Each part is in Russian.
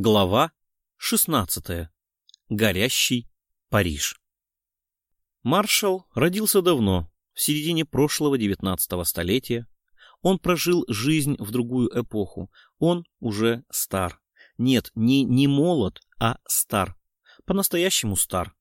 Глава 16. Горящий Париж. Маршал родился давно, в середине прошлого XIX столетия. Он прожил жизнь в другую эпоху. Он уже стар. Нет, не, не молод, а стар. По-настоящему стар.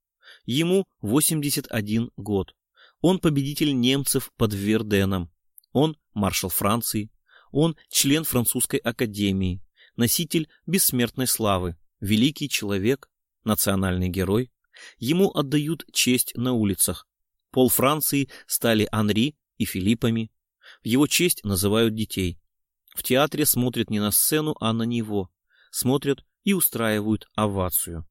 Ему 81 год. Он победитель немцев под Верденом. Он маршал Франции. Он член французской академии носитель бессмертной славы, великий человек, национальный герой. Ему отдают честь на улицах. Пол Франции стали Анри и Филиппами. В его честь называют детей. В театре смотрят не на сцену, а на него. Смотрят и устраивают овацию.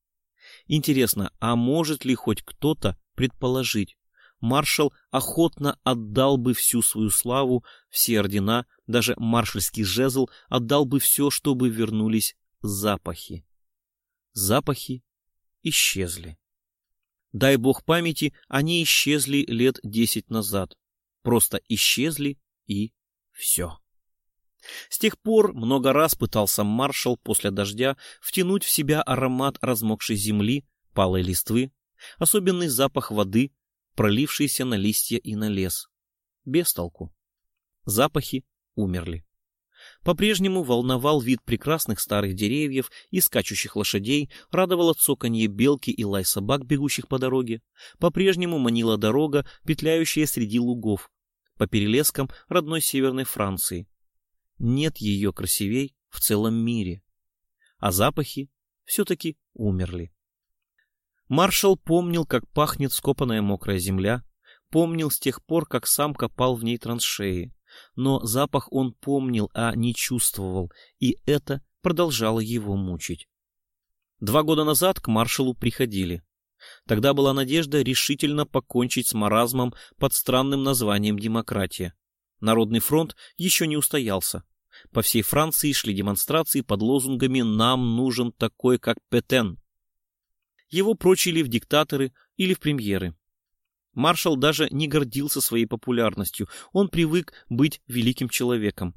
Интересно, а может ли хоть кто-то предположить, маршал охотно отдал бы всю свою славу, все ордена, даже маршальский жезл, отдал бы все, чтобы вернулись запахи. Запахи исчезли. Дай бог памяти, они исчезли лет десять назад. Просто исчезли и все. С тех пор много раз пытался маршал после дождя втянуть в себя аромат размокшей земли, палой листвы, особенный запах воды, пролившийся на листья и на лес. Без толку. Запахи умерли. По-прежнему волновал вид прекрасных старых деревьев и скачущих лошадей, радовало цоканье белки и лай собак, бегущих по дороге. По-прежнему манила дорога, петляющая среди лугов, по перелескам родной северной Франции. Нет ее красивей в целом мире. А запахи все-таки умерли. Маршал помнил, как пахнет скопанная мокрая земля, помнил с тех пор, как сам копал в ней траншеи. Но запах он помнил, а не чувствовал, и это продолжало его мучить. Два года назад к маршалу приходили. Тогда была надежда решительно покончить с маразмом под странным названием «демократия». Народный фронт еще не устоялся. По всей Франции шли демонстрации под лозунгами «Нам нужен такой, как Петен», его прочили в диктаторы или в премьеры. Маршал даже не гордился своей популярностью, он привык быть великим человеком.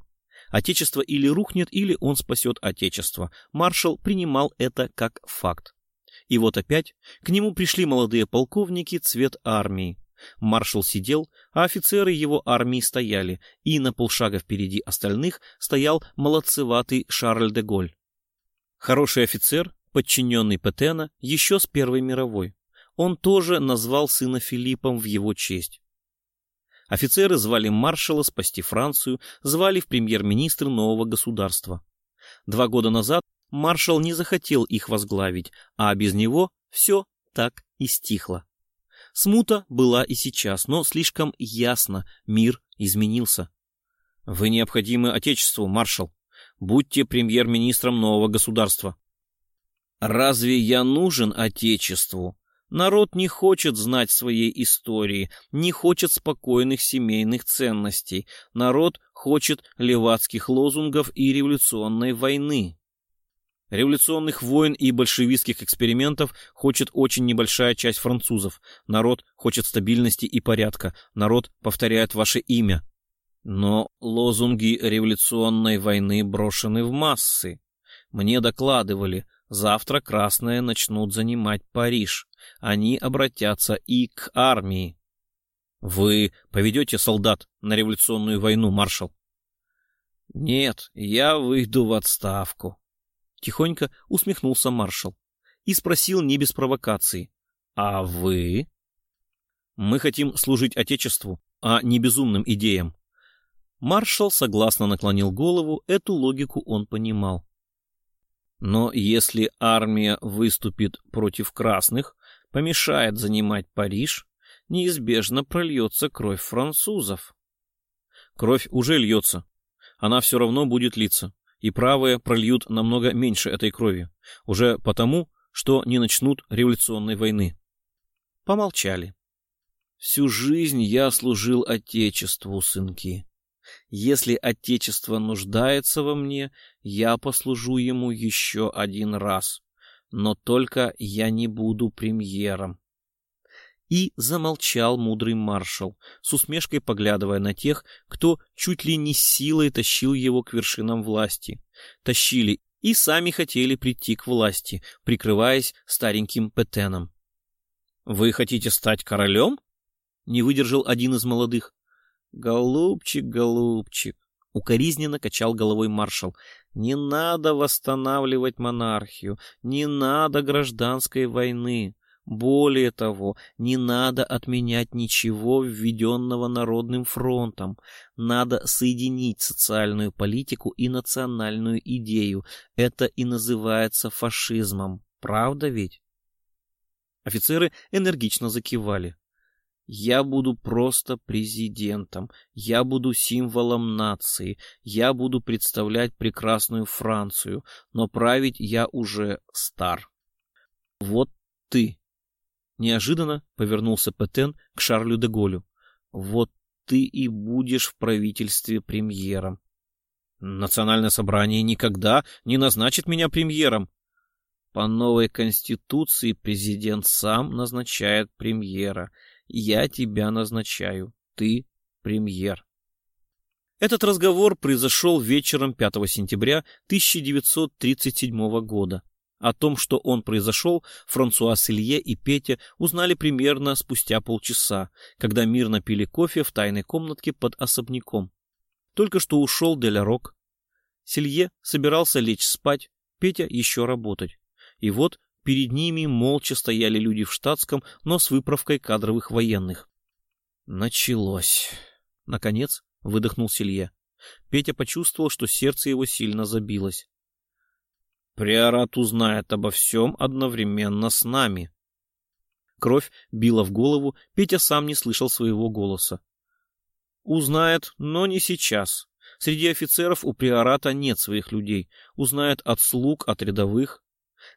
Отечество или рухнет, или он спасет Отечество. Маршал принимал это как факт. И вот опять к нему пришли молодые полковники цвет армии. Маршал сидел, а офицеры его армии стояли, и на полшага впереди остальных стоял молодцеватый Шарль де Голь. Хороший офицер, подчиненный Петена еще с Первой мировой. Он тоже назвал сына Филиппом в его честь. Офицеры звали маршала спасти Францию, звали в премьер-министры нового государства. Два года назад маршал не захотел их возглавить, а без него все так и стихло. Смута была и сейчас, но слишком ясно мир изменился. Вы необходимы Отечеству, маршал. Будьте премьер-министром нового государства. Разве я нужен Отечеству? Народ не хочет знать своей истории, не хочет спокойных семейных ценностей. Народ хочет левацких лозунгов и революционной войны. Революционных войн и большевистских экспериментов хочет очень небольшая часть французов. Народ хочет стабильности и порядка. Народ повторяет ваше имя. Но лозунги революционной войны брошены в массы. Мне докладывали – Завтра красные начнут занимать Париж. Они обратятся и к армии. Вы поведете солдат на революционную войну, маршал? Нет, я выйду в отставку. Тихонько усмехнулся маршал и спросил не без провокации. А вы? Мы хотим служить Отечеству, а не безумным идеям. Маршал согласно наклонил голову, эту логику он понимал. Но если армия выступит против красных, помешает занимать Париж, неизбежно прольется кровь французов. Кровь уже льется. Она все равно будет литься. И правые прольют намного меньше этой крови. Уже потому, что не начнут революционной войны. Помолчали. Всю жизнь я служил Отечеству, сынки. Если Отечество нуждается во мне, я послужу ему еще один раз. Но только я не буду премьером. И замолчал мудрый маршал, с усмешкой поглядывая на тех, кто чуть ли не силой тащил его к вершинам власти. Тащили и сами хотели прийти к власти, прикрываясь стареньким Петеном. «Вы хотите стать королем?» — не выдержал один из молодых. «Голубчик, голубчик!» — укоризненно качал головой маршал. «Не надо восстанавливать монархию, не надо гражданской войны. Более того, не надо отменять ничего, введенного Народным фронтом. Надо соединить социальную политику и национальную идею. Это и называется фашизмом. Правда ведь? Офицеры энергично закивали. Я буду просто президентом, я буду символом нации, я буду представлять прекрасную Францию, но править я уже стар. Вот ты, Неожиданно повернулся Петен к Шарлю де Голю. «Вот ты и будешь в правительстве премьером». «Национальное собрание никогда не назначит меня премьером». «По новой конституции президент сам назначает премьера. Я тебя назначаю. Ты премьер». Этот разговор произошел вечером 5 сентября 1937 года. О том, что он произошел, Франсуа Селье и Петя узнали примерно спустя полчаса, когда мирно пили кофе в тайной комнатке под особняком. Только что ушел Деля Рок. Селье собирался лечь спать, Петя еще работать. И вот перед ними молча стояли люди в штатском, но с выправкой кадровых военных. Началось. Наконец выдохнул Селье. Петя почувствовал, что сердце его сильно забилось. Приорат узнает обо всем одновременно с нами. Кровь била в голову, Петя сам не слышал своего голоса. Узнает, но не сейчас. Среди офицеров у приората нет своих людей. Узнает от слуг, от рядовых.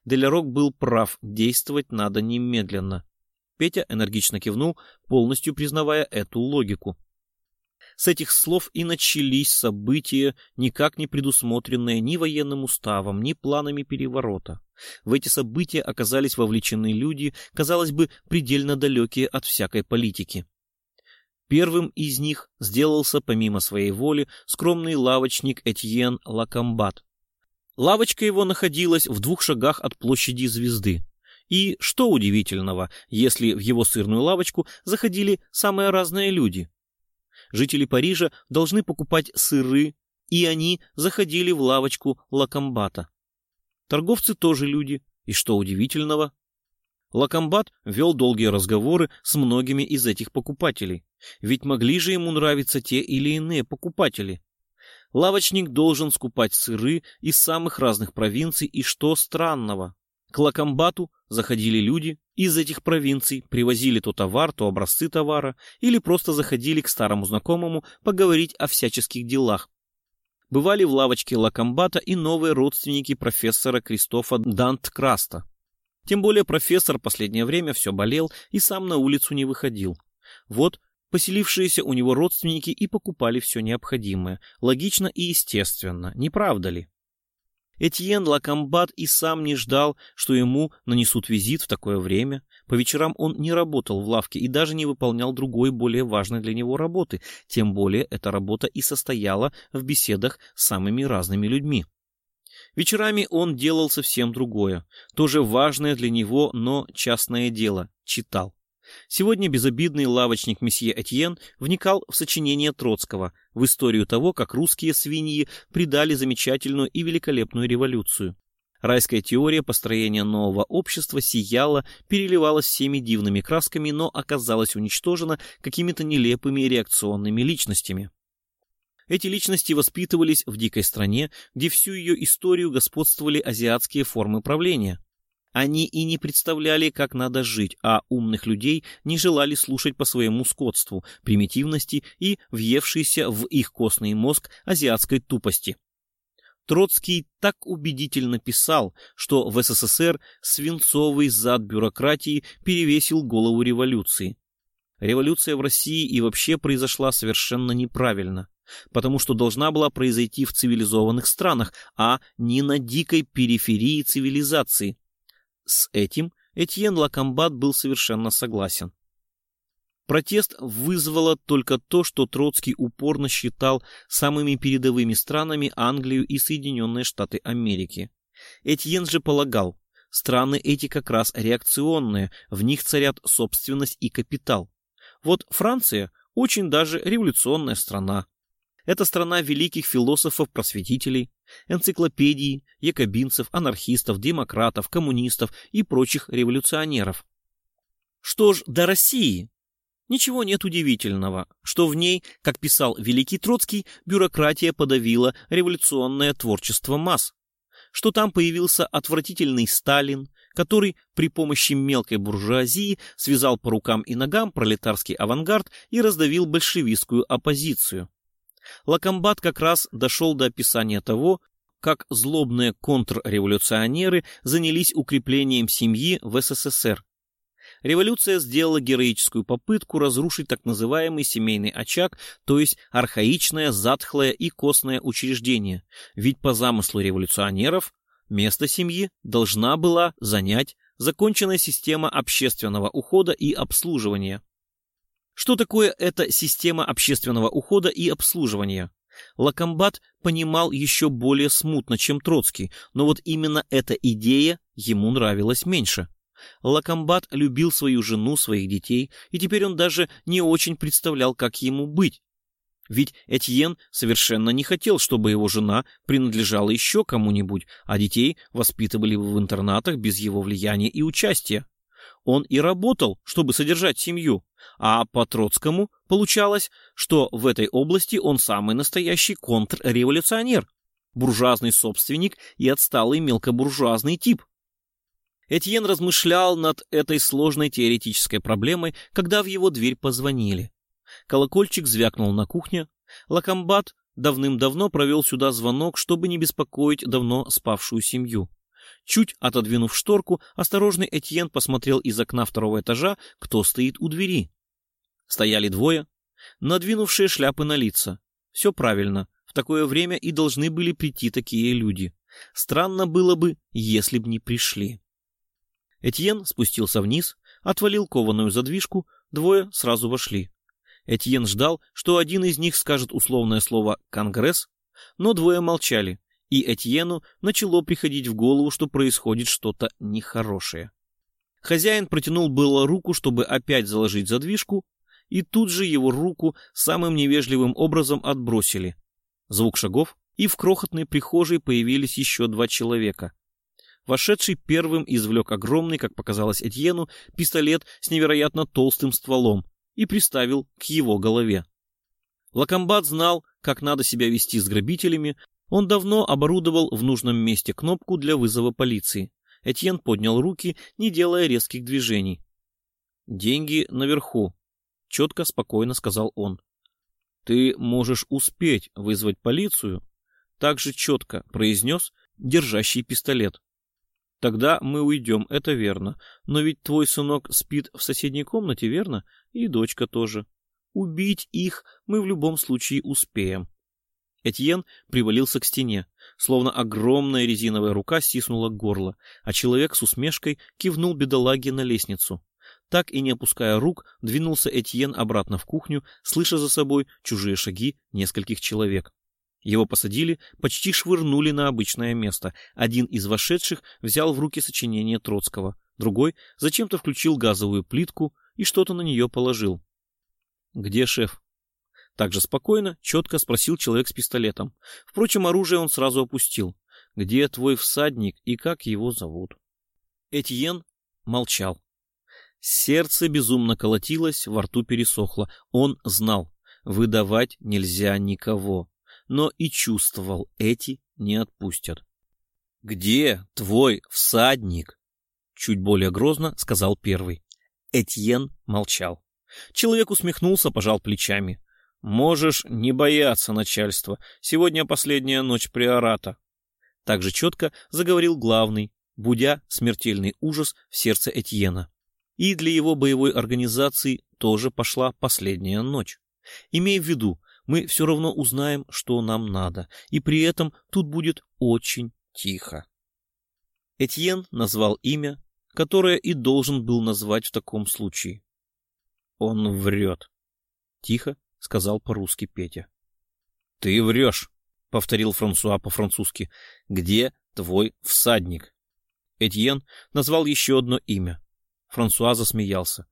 Делярок был прав, действовать надо немедленно. Петя энергично кивнул, полностью признавая эту логику. С этих слов и начались события, никак не предусмотренные ни военным уставом, ни планами переворота. В эти события оказались вовлечены люди, казалось бы, предельно далекие от всякой политики. Первым из них сделался, помимо своей воли, скромный лавочник Этьен Лакамбат. Лавочка его находилась в двух шагах от площади Звезды. И что удивительного, если в его сырную лавочку заходили самые разные люди, жители Парижа должны покупать сыры, и они заходили в лавочку Лакомбата. Торговцы тоже люди, и что удивительного? Лакомбат вел долгие разговоры с многими из этих покупателей, ведь могли же ему нравиться те или иные покупатели. Лавочник должен скупать сыры из самых разных провинций, и что странного? К Лакомбату заходили люди из этих провинций, привозили то товар, то образцы товара, или просто заходили к старому знакомому поговорить о всяческих делах. Бывали в лавочке Лакомбата и новые родственники профессора Кристофа Дант-Краста. Тем более профессор последнее время все болел и сам на улицу не выходил. Вот поселившиеся у него родственники и покупали все необходимое. Логично и естественно, не правда ли? Этьен Лакомбат и сам не ждал, что ему нанесут визит в такое время. По вечерам он не работал в лавке и даже не выполнял другой, более важной для него работы. Тем более эта работа и состояла в беседах с самыми разными людьми. Вечерами он делал совсем другое, тоже важное для него, но частное дело — читал. Сегодня безобидный лавочник месье Этьен вникал в сочинение Троцкого, в историю того, как русские свиньи придали замечательную и великолепную революцию. Райская теория построения нового общества сияла, переливалась всеми дивными красками, но оказалась уничтожена какими-то нелепыми реакционными личностями. Эти личности воспитывались в дикой стране, где всю ее историю господствовали азиатские формы правления. Они и не представляли, как надо жить, а умных людей не желали слушать по своему скотству, примитивности и въевшейся в их костный мозг азиатской тупости. Троцкий так убедительно писал, что в СССР свинцовый зад бюрократии перевесил голову революции. Революция в России и вообще произошла совершенно неправильно, потому что должна была произойти в цивилизованных странах, а не на дикой периферии цивилизации. С этим Этьен Лакомбат был совершенно согласен. Протест вызвало только то, что Троцкий упорно считал самыми передовыми странами Англию и Соединенные Штаты Америки. Этьен же полагал, страны эти как раз реакционные, в них царят собственность и капитал. Вот Франция очень даже революционная страна. Это страна великих философов-просветителей, энциклопедий, якобинцев, анархистов, демократов, коммунистов и прочих революционеров. Что ж до России, Ничего нет удивительного, что в ней, как писал Великий Троцкий, бюрократия подавила революционное творчество масс, что там появился отвратительный Сталин, который при помощи мелкой буржуазии связал по рукам и ногам пролетарский авангард и раздавил большевистскую оппозицию. Лакомбат как раз дошел до описания того, как злобные контрреволюционеры занялись укреплением семьи в СССР, революция сделала героическую попытку разрушить так называемый семейный очаг, то есть архаичное, затхлое и костное учреждение. Ведь по замыслу революционеров место семьи должна была занять законченная система общественного ухода и обслуживания. Что такое эта система общественного ухода и обслуживания? Лакомбат понимал еще более смутно, чем Троцкий, но вот именно эта идея ему нравилась меньше. Лакомбат любил свою жену, своих детей, и теперь он даже не очень представлял, как ему быть. Ведь Этьен совершенно не хотел, чтобы его жена принадлежала еще кому-нибудь, а детей воспитывали в интернатах без его влияния и участия. Он и работал, чтобы содержать семью, а по Троцкому получалось, что в этой области он самый настоящий контрреволюционер, буржуазный собственник и отсталый мелкобуржуазный тип. Этьен размышлял над этой сложной теоретической проблемой, когда в его дверь позвонили. Колокольчик звякнул на кухне. Лакомбат давным-давно провел сюда звонок, чтобы не беспокоить давно спавшую семью. Чуть отодвинув шторку, осторожный Этьен посмотрел из окна второго этажа, кто стоит у двери. Стояли двое, надвинувшие шляпы на лица. Все правильно, в такое время и должны были прийти такие люди. Странно было бы, если б не пришли. Этьен спустился вниз, отвалил кованую задвижку, двое сразу вошли. Этьен ждал, что один из них скажет условное слово «Конгресс», но двое молчали, и Этьену начало приходить в голову, что происходит что-то нехорошее. Хозяин протянул было руку, чтобы опять заложить задвижку, и тут же его руку самым невежливым образом отбросили. Звук шагов, и в крохотной прихожей появились еще два человека. Вошедший первым извлек огромный, как показалось Этьену, пистолет с невероятно толстым стволом и приставил к его голове. Лакомбат знал, как надо себя вести с грабителями, он давно оборудовал в нужном месте кнопку для вызова полиции. Этьен поднял руки, не делая резких движений. «Деньги наверху», — четко, спокойно сказал он. «Ты можешь успеть вызвать полицию», — также четко произнес держащий пистолет. Тогда мы уйдем, это верно. Но ведь твой сынок спит в соседней комнате, верно? И дочка тоже. Убить их мы в любом случае успеем. Этьен привалился к стене, словно огромная резиновая рука стиснула горло, а человек с усмешкой кивнул бедолаге на лестницу. Так и не опуская рук, двинулся Этьен обратно в кухню, слыша за собой чужие шаги нескольких человек. Его посадили, почти швырнули на обычное место. Один из вошедших взял в руки сочинение Троцкого, другой зачем-то включил газовую плитку и что-то на нее положил. «Где шеф?» Так же спокойно, четко спросил человек с пистолетом. Впрочем, оружие он сразу опустил. «Где твой всадник и как его зовут?» Этьен молчал. Сердце безумно колотилось, во рту пересохло. Он знал, выдавать нельзя никого но и чувствовал, эти не отпустят. «Где твой всадник?» Чуть более грозно сказал первый. Этьен молчал. Человек усмехнулся, пожал плечами. «Можешь не бояться начальства. Сегодня последняя ночь приората». Так же четко заговорил главный, будя смертельный ужас в сердце Этьена. И для его боевой организации тоже пошла последняя ночь. Имей в виду, мы все равно узнаем, что нам надо, и при этом тут будет очень тихо. Этьен назвал имя, которое и должен был назвать в таком случае. Он врет. Тихо сказал по-русски Петя. Ты врешь, повторил Франсуа по-французски. Где твой всадник? Этьен назвал еще одно имя. Франсуа засмеялся.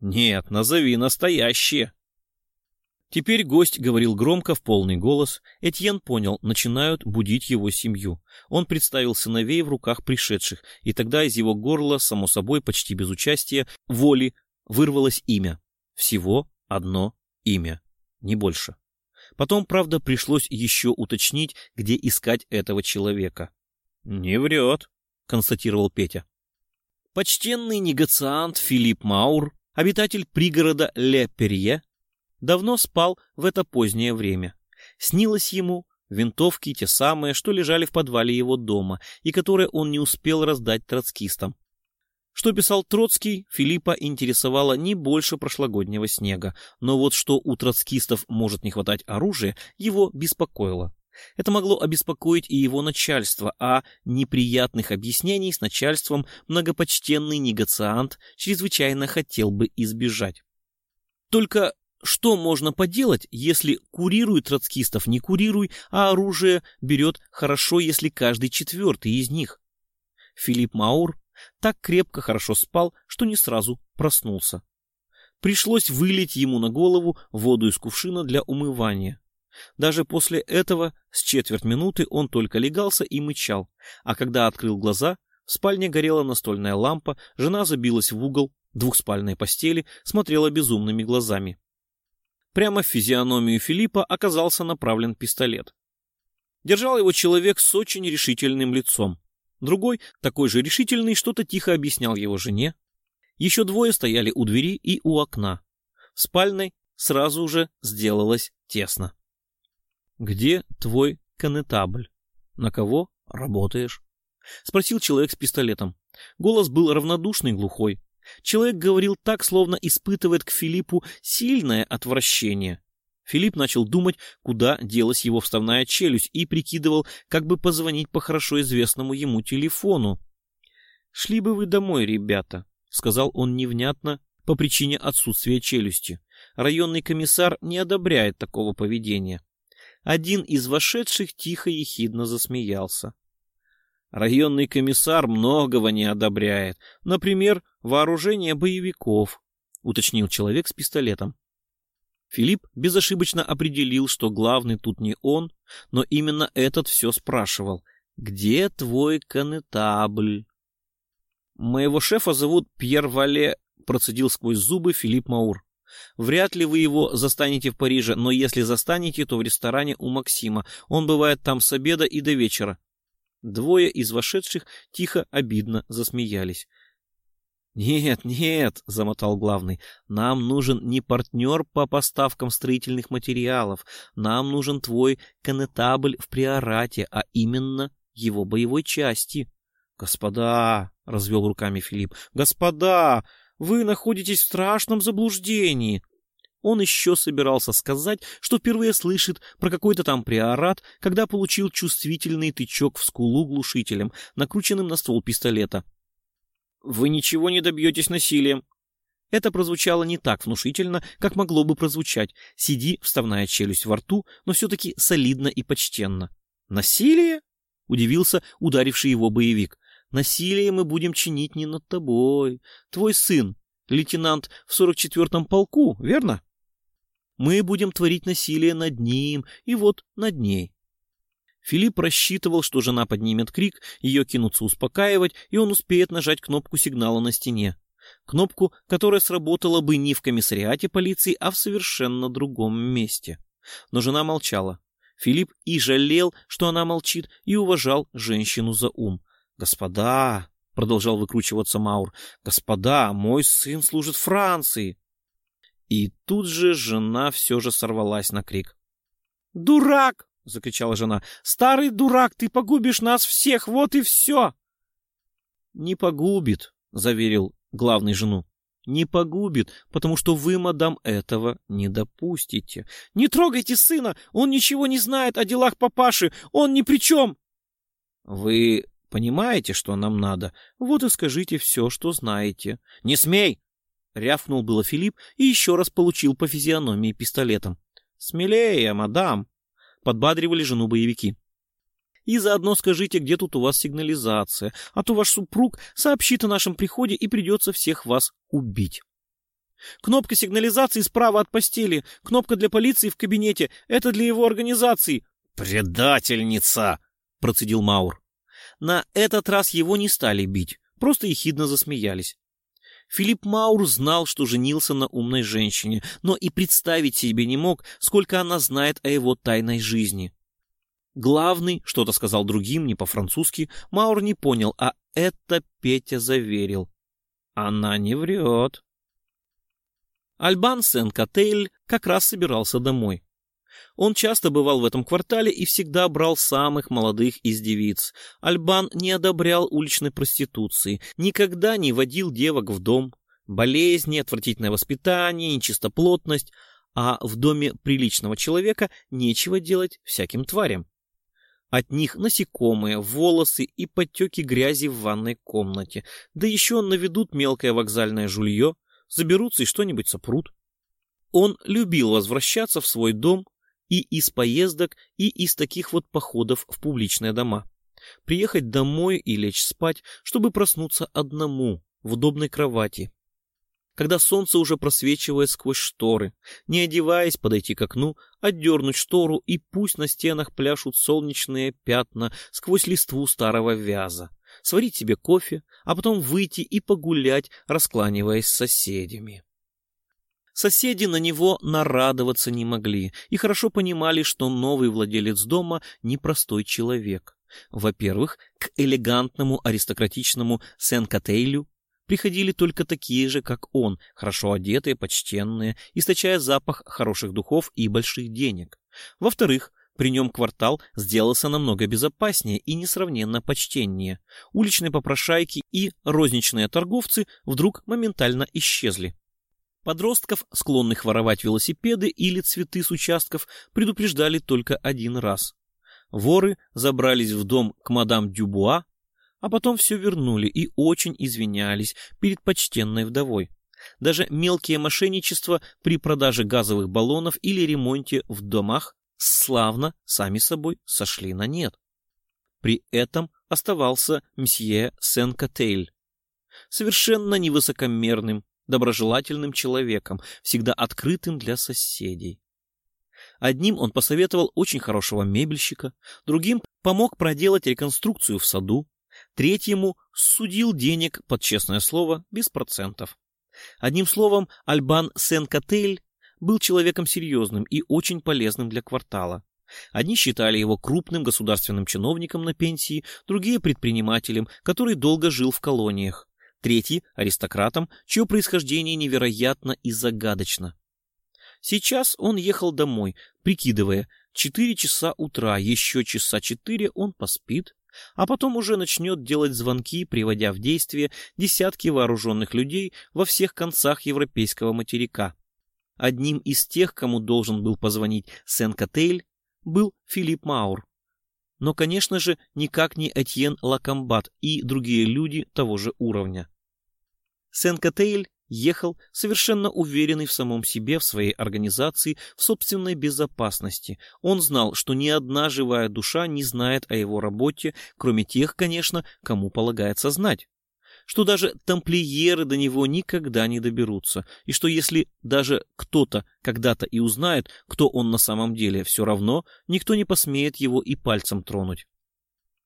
Нет, назови настоящее. Теперь гость говорил громко, в полный голос. Этьен понял, начинают будить его семью. Он представил сыновей в руках пришедших, и тогда из его горла, само собой, почти без участия, воли, вырвалось имя. Всего одно имя, не больше. Потом, правда, пришлось еще уточнить, где искать этого человека. «Не врет», — констатировал Петя. Почтенный негациант Филипп Маур, обитатель пригорода Ле-Перье, давно спал в это позднее время. Снилось ему винтовки те самые, что лежали в подвале его дома и которые он не успел раздать троцкистам. Что писал Троцкий, Филиппа интересовало не больше прошлогоднего снега, но вот что у троцкистов может не хватать оружия, его беспокоило. Это могло обеспокоить и его начальство, а неприятных объяснений с начальством многопочтенный негациант чрезвычайно хотел бы избежать. Только что можно поделать, если курируй троцкистов не курируй, а оружие берет хорошо, если каждый четвертый из них? Филипп Маур так крепко хорошо спал, что не сразу проснулся. Пришлось вылить ему на голову воду из кувшина для умывания. Даже после этого с четверть минуты он только легался и мычал, а когда открыл глаза, в спальне горела настольная лампа, жена забилась в угол двухспальной постели, смотрела безумными глазами. Прямо в физиономию Филиппа оказался направлен пистолет. Держал его человек с очень решительным лицом. Другой, такой же решительный, что-то тихо объяснял его жене. Еще двое стояли у двери и у окна. В спальной сразу же сделалось тесно. «Где твой конетабль? На кого работаешь?» — спросил человек с пистолетом. Голос был равнодушный, глухой. Человек говорил так, словно испытывает к Филиппу сильное отвращение. Филипп начал думать, куда делась его вставная челюсть, и прикидывал, как бы позвонить по хорошо известному ему телефону. «Шли бы вы домой, ребята», — сказал он невнятно по причине отсутствия челюсти. Районный комиссар не одобряет такого поведения. Один из вошедших тихо и ехидно засмеялся. Районный комиссар многого не одобряет. Например, вооружение боевиков, уточнил человек с пистолетом. Филипп безошибочно определил, что главный тут не он, но именно этот все спрашивал. «Где твой конетабль?» «Моего шефа зовут Пьер Вале», — процедил сквозь зубы Филипп Маур. «Вряд ли вы его застанете в Париже, но если застанете, то в ресторане у Максима. Он бывает там с обеда и до вечера. Двое из вошедших тихо, обидно засмеялись. «Нет, нет», — замотал главный, — «нам нужен не партнер по поставкам строительных материалов, нам нужен твой конетабль в приорате, а именно его боевой части». «Господа», — развел руками Филипп, — «господа, вы находитесь в страшном заблуждении. Он еще собирался сказать, что впервые слышит про какой-то там приорат, когда получил чувствительный тычок в скулу глушителем, накрученным на ствол пистолета. «Вы ничего не добьетесь насилием». Это прозвучало не так внушительно, как могло бы прозвучать. Сиди, вставная челюсть во рту, но все-таки солидно и почтенно. «Насилие?» — удивился ударивший его боевик. «Насилие мы будем чинить не над тобой. Твой сын, лейтенант в 44-м полку, верно?» Мы будем творить насилие над ним и вот над ней. Филипп рассчитывал, что жена поднимет крик, ее кинутся успокаивать, и он успеет нажать кнопку сигнала на стене. Кнопку, которая сработала бы не в комиссариате полиции, а в совершенно другом месте. Но жена молчала. Филипп и жалел, что она молчит, и уважал женщину за ум. «Господа!» — продолжал выкручиваться Маур. «Господа, мой сын служит Франции!» И тут же жена все же сорвалась на крик. «Дурак!» — закричала жена. «Старый дурак, ты погубишь нас всех, вот и все!» «Не погубит», — заверил главный жену. «Не погубит, потому что вы, мадам, этого не допустите. Не трогайте сына, он ничего не знает о делах папаши, он ни при чем!» «Вы понимаете, что нам надо? Вот и скажите все, что знаете». «Не смей!» Рявкнул было Филипп и еще раз получил по физиономии пистолетом. «Смелее, мадам!» — подбадривали жену боевики. «И заодно скажите, где тут у вас сигнализация, а то ваш супруг сообщит о нашем приходе и придется всех вас убить». «Кнопка сигнализации справа от постели, кнопка для полиции в кабинете, это для его организации». «Предательница!» — процедил Маур. На этот раз его не стали бить, просто ехидно засмеялись. Филипп Маур знал, что женился на умной женщине, но и представить себе не мог, сколько она знает о его тайной жизни. Главный что-то сказал другим, не по-французски, Маур не понял, а это Петя заверил. Она не врет. Альбан Сен-Котейль как раз собирался домой. Он часто бывал в этом квартале и всегда брал самых молодых из девиц. Альбан не одобрял уличной проституции, никогда не водил девок в дом. Болезни, отвратительное воспитание, нечистоплотность. А в доме приличного человека нечего делать всяким тварям. От них насекомые, волосы и подтеки грязи в ванной комнате. Да еще наведут мелкое вокзальное жулье, заберутся и что-нибудь сопрут. Он любил возвращаться в свой дом, и из поездок, и из таких вот походов в публичные дома. Приехать домой и лечь спать, чтобы проснуться одному, в удобной кровати. Когда солнце уже просвечивает сквозь шторы, не одеваясь, подойти к окну, отдернуть штору, и пусть на стенах пляшут солнечные пятна сквозь листву старого вяза, сварить себе кофе, а потом выйти и погулять, раскланиваясь с соседями. Соседи на него нарадоваться не могли и хорошо понимали, что новый владелец дома непростой человек. Во-первых, к элегантному аристократичному Сен-Котейлю приходили только такие же, как он, хорошо одетые, почтенные, источая запах хороших духов и больших денег. Во-вторых, при нем квартал сделался намного безопаснее и несравненно почтеннее. Уличные попрошайки и розничные торговцы вдруг моментально исчезли. Подростков, склонных воровать велосипеды или цветы с участков, предупреждали только один раз. Воры забрались в дом к мадам Дюбуа, а потом все вернули и очень извинялись перед почтенной вдовой. Даже мелкие мошенничества при продаже газовых баллонов или ремонте в домах славно сами собой сошли на нет. При этом оставался мсье Сен-Котейль, совершенно невысокомерным, доброжелательным человеком, всегда открытым для соседей. Одним он посоветовал очень хорошего мебельщика, другим помог проделать реконструкцию в саду, третьему судил денег под честное слово без процентов. Одним словом, Альбан Сен-Котель был человеком серьезным и очень полезным для квартала. Одни считали его крупным государственным чиновником на пенсии, другие предпринимателем, который долго жил в колониях третий — аристократом, чье происхождение невероятно и загадочно. Сейчас он ехал домой, прикидывая, четыре часа утра, еще часа четыре он поспит, а потом уже начнет делать звонки, приводя в действие десятки вооруженных людей во всех концах европейского материка. Одним из тех, кому должен был позвонить Сен-Котейль, был Филипп Маур. Но, конечно же, никак не Этьен Лакамбат и другие люди того же уровня. Сен-Котейль ехал совершенно уверенный в самом себе, в своей организации, в собственной безопасности. Он знал, что ни одна живая душа не знает о его работе, кроме тех, конечно, кому полагается знать. Что даже тамплиеры до него никогда не доберутся, и что если даже кто-то когда-то и узнает, кто он на самом деле, все равно никто не посмеет его и пальцем тронуть.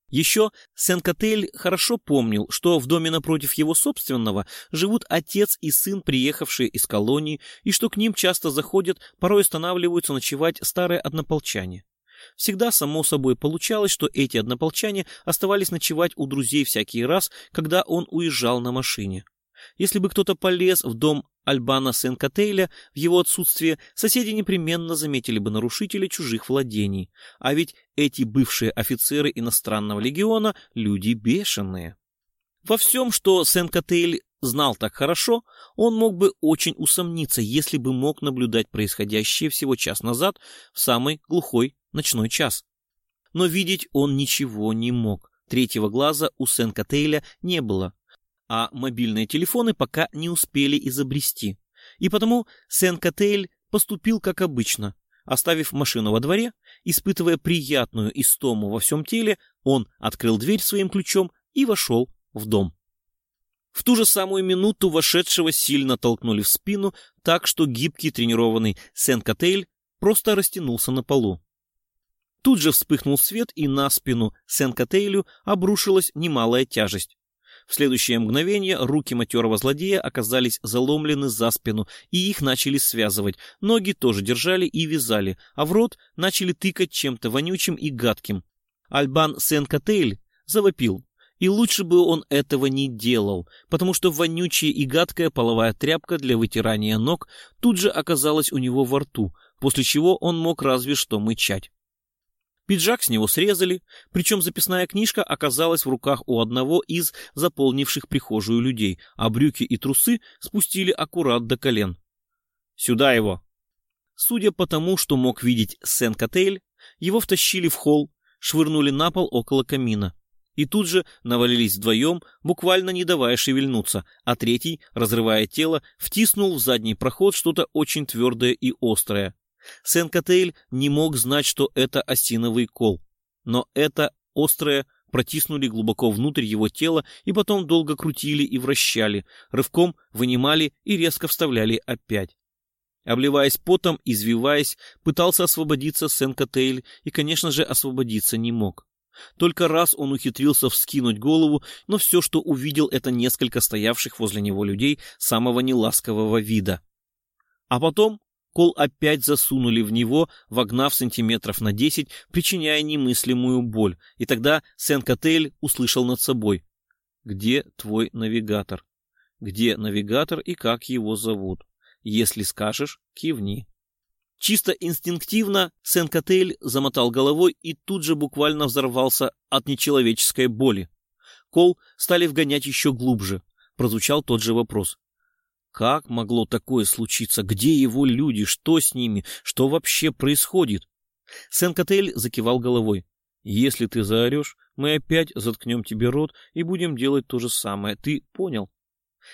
Еще Сен-Котель хорошо помнил, что в доме напротив его собственного живут отец и сын, приехавшие из колонии, и что к ним часто заходят, порой останавливаются ночевать старые однополчане. Всегда само собой получалось, что эти однополчане оставались ночевать у друзей всякий раз, когда он уезжал на машине. Если бы кто-то полез в дом Альбана Сен-Котейля в его отсутствие, соседи непременно заметили бы нарушителя чужих владений. А ведь эти бывшие офицеры иностранного легиона — люди бешеные. Во всем, что Сен-Котейль знал так хорошо, он мог бы очень усомниться, если бы мог наблюдать происходящее всего час назад в самый глухой ночной час. Но видеть он ничего не мог. Третьего глаза у Сен-Котейля не было, а мобильные телефоны пока не успели изобрести. И потому Сен-Котель поступил как обычно. Оставив машину во дворе, испытывая приятную истому во всем теле, он открыл дверь своим ключом и вошел в дом. В ту же самую минуту вошедшего сильно толкнули в спину, так что гибкий тренированный Сен-Котель просто растянулся на полу. Тут же вспыхнул свет, и на спину Сен-Котейлю обрушилась немалая тяжесть. В следующее мгновение руки матерого злодея оказались заломлены за спину, и их начали связывать. Ноги тоже держали и вязали, а в рот начали тыкать чем-то вонючим и гадким. Альбан Сен-Котейль завопил. И лучше бы он этого не делал, потому что вонючая и гадкая половая тряпка для вытирания ног тут же оказалась у него во рту, после чего он мог разве что мычать. Пиджак с него срезали, причем записная книжка оказалась в руках у одного из заполнивших прихожую людей, а брюки и трусы спустили аккурат до колен. «Сюда его!» Судя по тому, что мог видеть Сен-Котель, его втащили в холл, швырнули на пол около камина. И тут же навалились вдвоем, буквально не давая шевельнуться, а третий, разрывая тело, втиснул в задний проход что-то очень твердое и острое. Сен-Котейль не мог знать, что это осиновый кол. Но это острое протиснули глубоко внутрь его тела и потом долго крутили и вращали, рывком вынимали и резко вставляли опять. Обливаясь потом, извиваясь, пытался освободиться Сен-Котейль и, конечно же, освободиться не мог. Только раз он ухитрился вскинуть голову, но все, что увидел, это несколько стоявших возле него людей самого неласкового вида. А потом Кол опять засунули в него, вогнав сантиметров на десять, причиняя немыслимую боль. И тогда Сен-Котель услышал над собой. «Где твой навигатор? Где навигатор и как его зовут? Если скажешь, кивни». Чисто инстинктивно Сен-Котель замотал головой и тут же буквально взорвался от нечеловеческой боли. Кол стали вгонять еще глубже. Прозвучал тот же вопрос. Как могло такое случиться? Где его люди? Что с ними? Что вообще происходит? Сен-Котель закивал головой. Если ты заорешь, мы опять заткнем тебе рот и будем делать то же самое. Ты понял?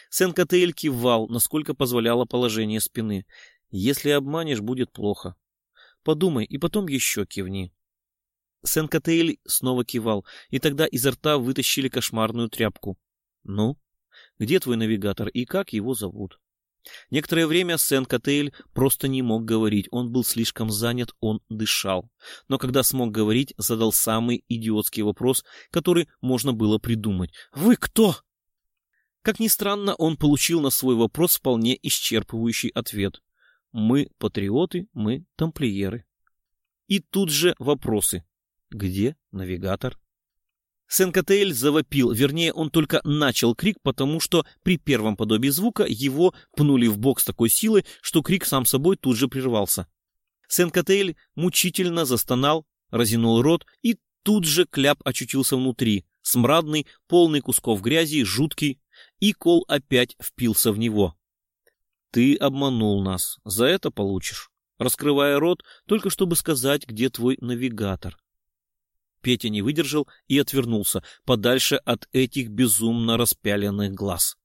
Сен-Котель кивал, насколько позволяло положение спины. Если обманешь, будет плохо. Подумай и потом еще кивни. Сен-Котель снова кивал, и тогда изо рта вытащили кошмарную тряпку. Ну? Где твой навигатор и как его зовут. Некоторое время Сен-Котейль просто не мог говорить, он был слишком занят, он дышал. Но когда смог говорить, задал самый идиотский вопрос, который можно было придумать. «Вы кто?» Как ни странно, он получил на свой вопрос вполне исчерпывающий ответ. «Мы патриоты, мы тамплиеры». И тут же вопросы. Где навигатор? Сен-Котель завопил, вернее, он только начал крик, потому что при первом подобии звука его пнули в бок с такой силой, что крик сам собой тут же прервался. Сен-Котель мучительно застонал, разинул рот, и тут же кляп очутился внутри, смрадный, полный кусков грязи, жуткий, и кол опять впился в него. «Ты обманул нас, за это получишь», раскрывая рот, только чтобы сказать, где твой навигатор. Петя не выдержал и отвернулся, подальше от этих безумно распяленных глаз.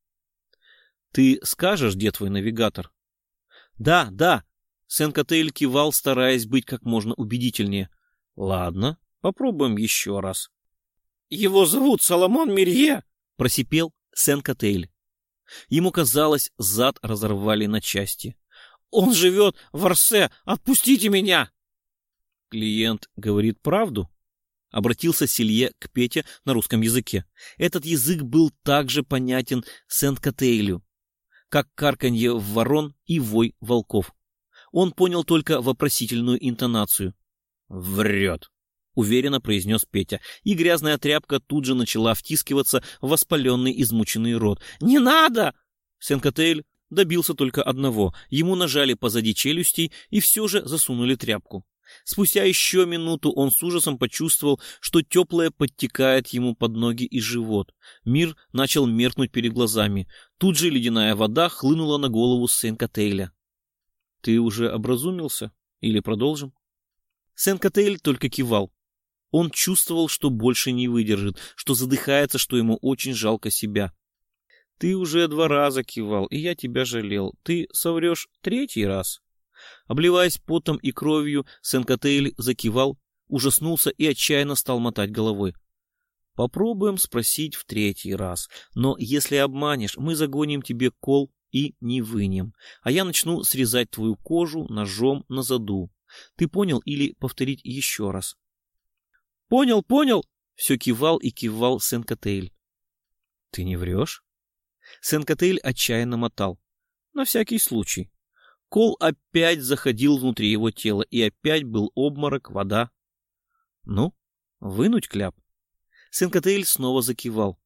— Ты скажешь, где твой навигатор? — Да, да. Сен-Котель кивал, стараясь быть как можно убедительнее. — Ладно, попробуем еще раз. — Его зовут Соломон Мирье, — просипел Сен-Котель. Ему казалось, зад разорвали на части. — Он живет в Арсе! Отпустите меня! Клиент говорит правду? Обратился Силье к Пете на русском языке. Этот язык был также понятен Сент-Котейлю, как карканье ворон и вой волков. Он понял только вопросительную интонацию. «Врет», — уверенно произнес Петя, и грязная тряпка тут же начала втискиваться в воспаленный измученный рот. «Не надо!» Сен-Котейль добился только одного. Ему нажали позади челюстей и все же засунули тряпку. Спустя еще минуту он с ужасом почувствовал, что теплое подтекает ему под ноги и живот. Мир начал меркнуть перед глазами. Тут же ледяная вода хлынула на голову Сен-Котейля. — Ты уже образумился? Или продолжим? Сен-Котейль только кивал. Он чувствовал, что больше не выдержит, что задыхается, что ему очень жалко себя. Ты уже два раза кивал, и я тебя жалел. Ты соврешь третий раз? Обливаясь потом и кровью, Сен-Котейль закивал, ужаснулся и отчаянно стал мотать головой. Попробуем спросить в третий раз. Но если обманешь, мы загоним тебе кол и не вынем. А я начну срезать твою кожу ножом на заду. Ты понял или повторить еще раз? Понял, понял! Все кивал и кивал Сен-Котейль. Ты не врешь? Сен-Котейль отчаянно мотал. На всякий случай. Кол опять заходил внутри его тела, и опять был обморок, вода. Ну, вынуть кляп. Сен-Котейль снова закивал.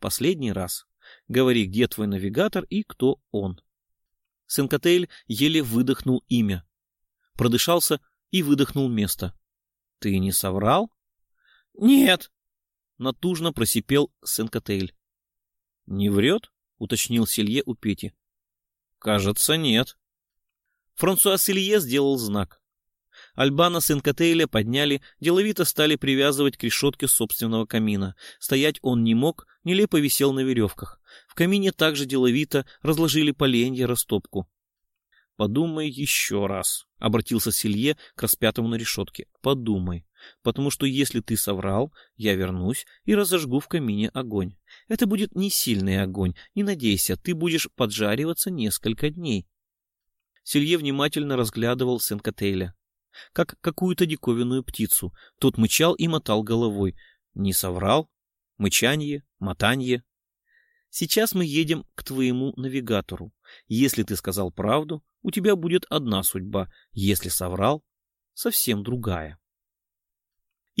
Последний раз. Говори, где твой навигатор и кто он. Сен-Котейль еле выдохнул имя. Продышался и выдохнул место. Ты не соврал? Нет! Натужно просипел Сен-Котейль. Не врет? Уточнил Селье у Пети. Кажется, нет. Франсуа Селье сделал знак. Альбана с Инкотейля подняли, деловито стали привязывать к решетке собственного камина. Стоять он не мог, нелепо висел на веревках. В камине также деловито разложили поленья растопку. «Подумай еще раз», — обратился Селье к распятому на решетке. «Подумай, потому что если ты соврал, я вернусь и разожгу в камине огонь. Это будет не сильный огонь, не надейся, ты будешь поджариваться несколько дней». Селье внимательно разглядывал Сен-Котейля как какую-то диковинную птицу. Тот мычал и мотал головой. Не соврал? Мычанье, мотанье. Сейчас мы едем к твоему навигатору. Если ты сказал правду, у тебя будет одна судьба. Если соврал, совсем другая.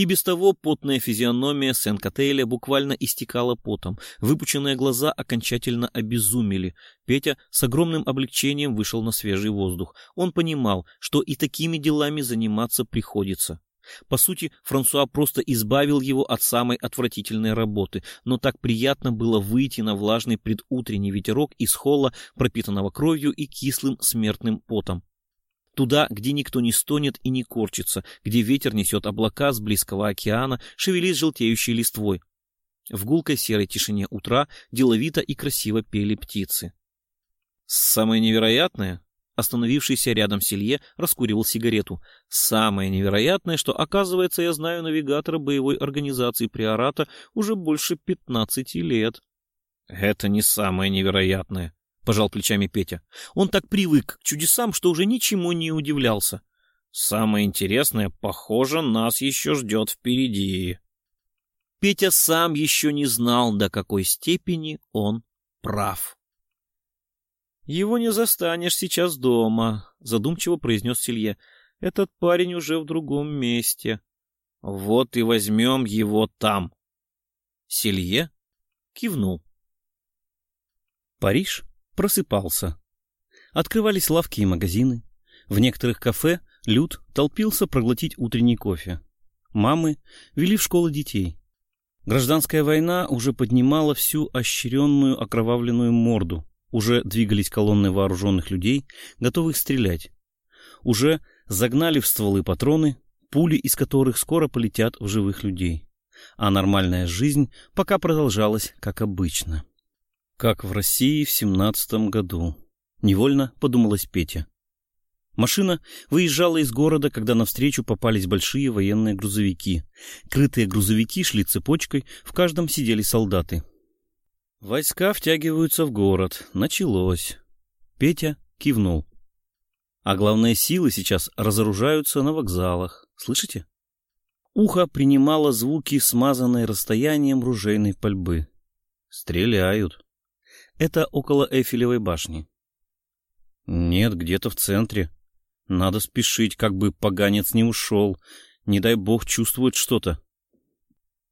И без того потная физиономия Сен-Котейля буквально истекала потом. Выпученные глаза окончательно обезумели. Петя с огромным облегчением вышел на свежий воздух. Он понимал, что и такими делами заниматься приходится. По сути, Франсуа просто избавил его от самой отвратительной работы, но так приятно было выйти на влажный предутренний ветерок из холла, пропитанного кровью и кислым смертным потом. Туда, где никто не стонет и не корчится, где ветер несет облака с близкого океана, шевелит желтеющей листвой. В гулкой серой тишине утра деловито и красиво пели птицы. Самое невероятное, остановившийся рядом Селье раскуривал сигарету. Самое невероятное, что, оказывается, я знаю навигатора боевой организации Приората уже больше пятнадцати лет. Это не самое невероятное, — пожал плечами Петя. Он так привык к чудесам, что уже ничему не удивлялся. «Самое интересное, похоже, нас еще ждет впереди». Петя сам еще не знал, до какой степени он прав. «Его не застанешь сейчас дома», — задумчиво произнес Силье. «Этот парень уже в другом месте». «Вот и возьмем его там». Силье кивнул. Париж просыпался. Открывались лавки и магазины. В некоторых кафе люд толпился проглотить утренний кофе. Мамы вели в школы детей. Гражданская война уже поднимала всю ощеренную окровавленную морду. Уже двигались колонны вооруженных людей, готовых стрелять. Уже загнали в стволы патроны, пули из которых скоро полетят в живых людей. А нормальная жизнь пока продолжалась как обычно. Как в России в семнадцатом году. Невольно подумалась Петя. Машина выезжала из города, когда навстречу попались большие военные грузовики. Крытые грузовики шли цепочкой, в каждом сидели солдаты. Войска втягиваются в город. Началось. Петя кивнул. А главные силы сейчас разоружаются на вокзалах. Слышите? Ухо принимало звуки, смазанные расстоянием ружейной пальбы. Стреляют. Это около Эйфелевой башни. Нет, где-то в центре. Надо спешить, как бы поганец не ушел. Не дай бог чувствует что-то.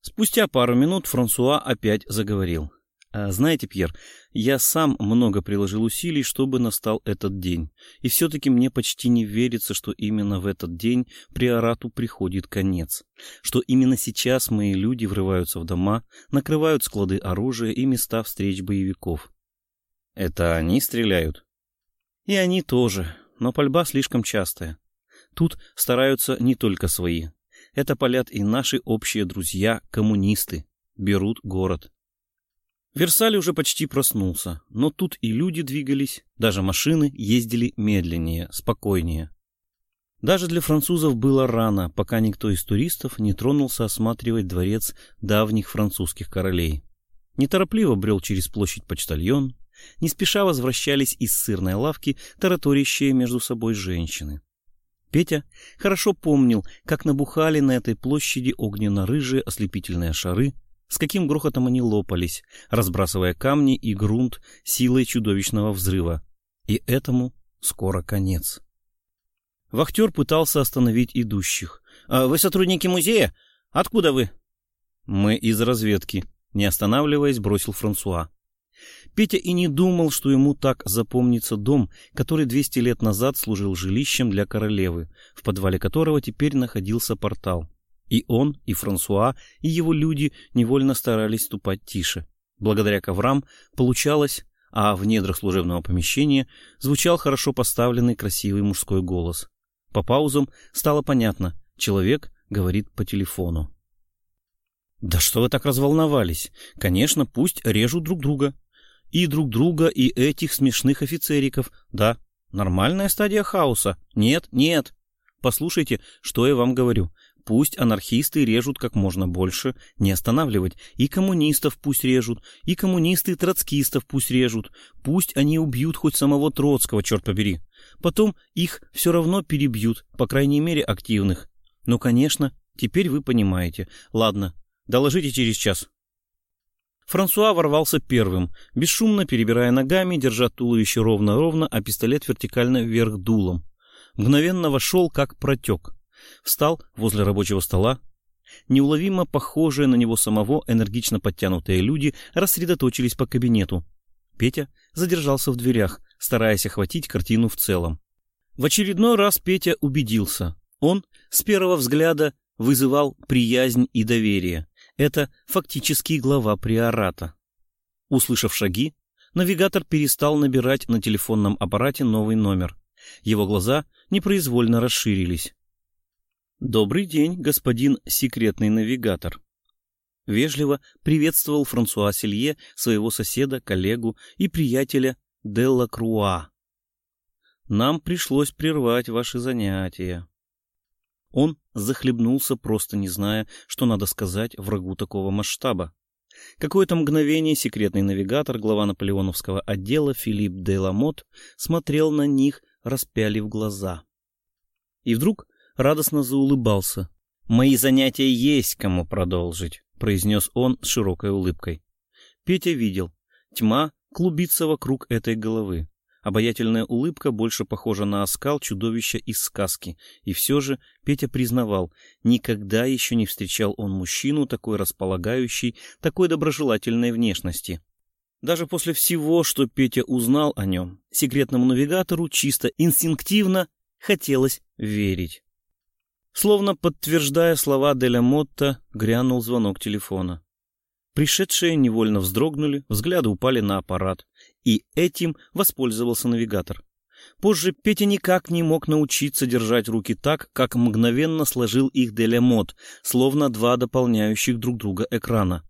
Спустя пару минут Франсуа опять заговорил. А, знаете, Пьер, я сам много приложил усилий, чтобы настал этот день. И все-таки мне почти не верится, что именно в этот день приорату приходит конец. Что именно сейчас мои люди врываются в дома, накрывают склады оружия и места встреч боевиков. Это они стреляют? И они тоже, но пальба слишком частая. Тут стараются не только свои. Это палят и наши общие друзья, коммунисты. Берут город. Версаль уже почти проснулся, но тут и люди двигались, даже машины ездили медленнее, спокойнее. Даже для французов было рано, пока никто из туристов не тронулся осматривать дворец давних французских королей. Неторопливо брел через площадь почтальон, не спеша возвращались из сырной лавки тараторящие между собой женщины. Петя хорошо помнил, как набухали на этой площади огненно-рыжие ослепительные шары, с каким грохотом они лопались, разбрасывая камни и грунт силой чудовищного взрыва. И этому скоро конец. Вахтер пытался остановить идущих. «А «Вы сотрудники музея? Откуда вы?» «Мы из разведки», — не останавливаясь, бросил Франсуа. Петя и не думал, что ему так запомнится дом, который 200 лет назад служил жилищем для королевы, в подвале которого теперь находился портал. И он, и Франсуа, и его люди невольно старались ступать тише. Благодаря коврам получалось, а в недрах служебного помещения звучал хорошо поставленный красивый мужской голос. По паузам стало понятно, человек говорит по телефону. «Да что вы так разволновались? Конечно, пусть режут друг друга. И друг друга, и этих смешных офицериков. Да, нормальная стадия хаоса. Нет, нет. Послушайте, что я вам говорю. Пусть анархисты режут как можно больше, не останавливать. И коммунистов пусть режут, и коммунисты троцкистов пусть режут. Пусть они убьют хоть самого Троцкого, черт побери. Потом их все равно перебьют, по крайней мере активных. Ну, конечно, теперь вы понимаете. Ладно, доложите через час. Франсуа ворвался первым, бесшумно перебирая ногами, держа туловище ровно-ровно, а пистолет вертикально вверх дулом. Мгновенно вошел, как протек. Встал возле рабочего стола. Неуловимо похожие на него самого энергично подтянутые люди рассредоточились по кабинету. Петя задержался в дверях, стараясь охватить картину в целом. В очередной раз Петя убедился. Он с первого взгляда вызывал приязнь и доверие. Это фактически глава приората. Услышав шаги, навигатор перестал набирать на телефонном аппарате новый номер. Его глаза непроизвольно расширились. «Добрый день, господин секретный навигатор». Вежливо приветствовал Франсуа Селье своего соседа, коллегу и приятеля Делла Круа. «Нам пришлось прервать ваши занятия». Он захлебнулся, просто не зная, что надо сказать врагу такого масштаба. Какое-то мгновение секретный навигатор, глава наполеоновского отдела Филипп де Ламот, смотрел на них, распялив глаза. И вдруг радостно заулыбался. «Мои занятия есть кому продолжить», — произнес он с широкой улыбкой. Петя видел. Тьма клубится вокруг этой головы. Обаятельная улыбка больше похожа на оскал чудовища из сказки, и все же Петя признавал, никогда еще не встречал он мужчину такой располагающей, такой доброжелательной внешности. Даже после всего, что Петя узнал о нем, секретному навигатору чисто инстинктивно хотелось верить. Словно подтверждая слова Деля Мотта, грянул звонок телефона. Пришедшие невольно вздрогнули, взгляды упали на аппарат, и этим воспользовался навигатор. Позже Петя никак не мог научиться держать руки так, как мгновенно сложил их Деля Мот, словно два дополняющих друг друга экрана.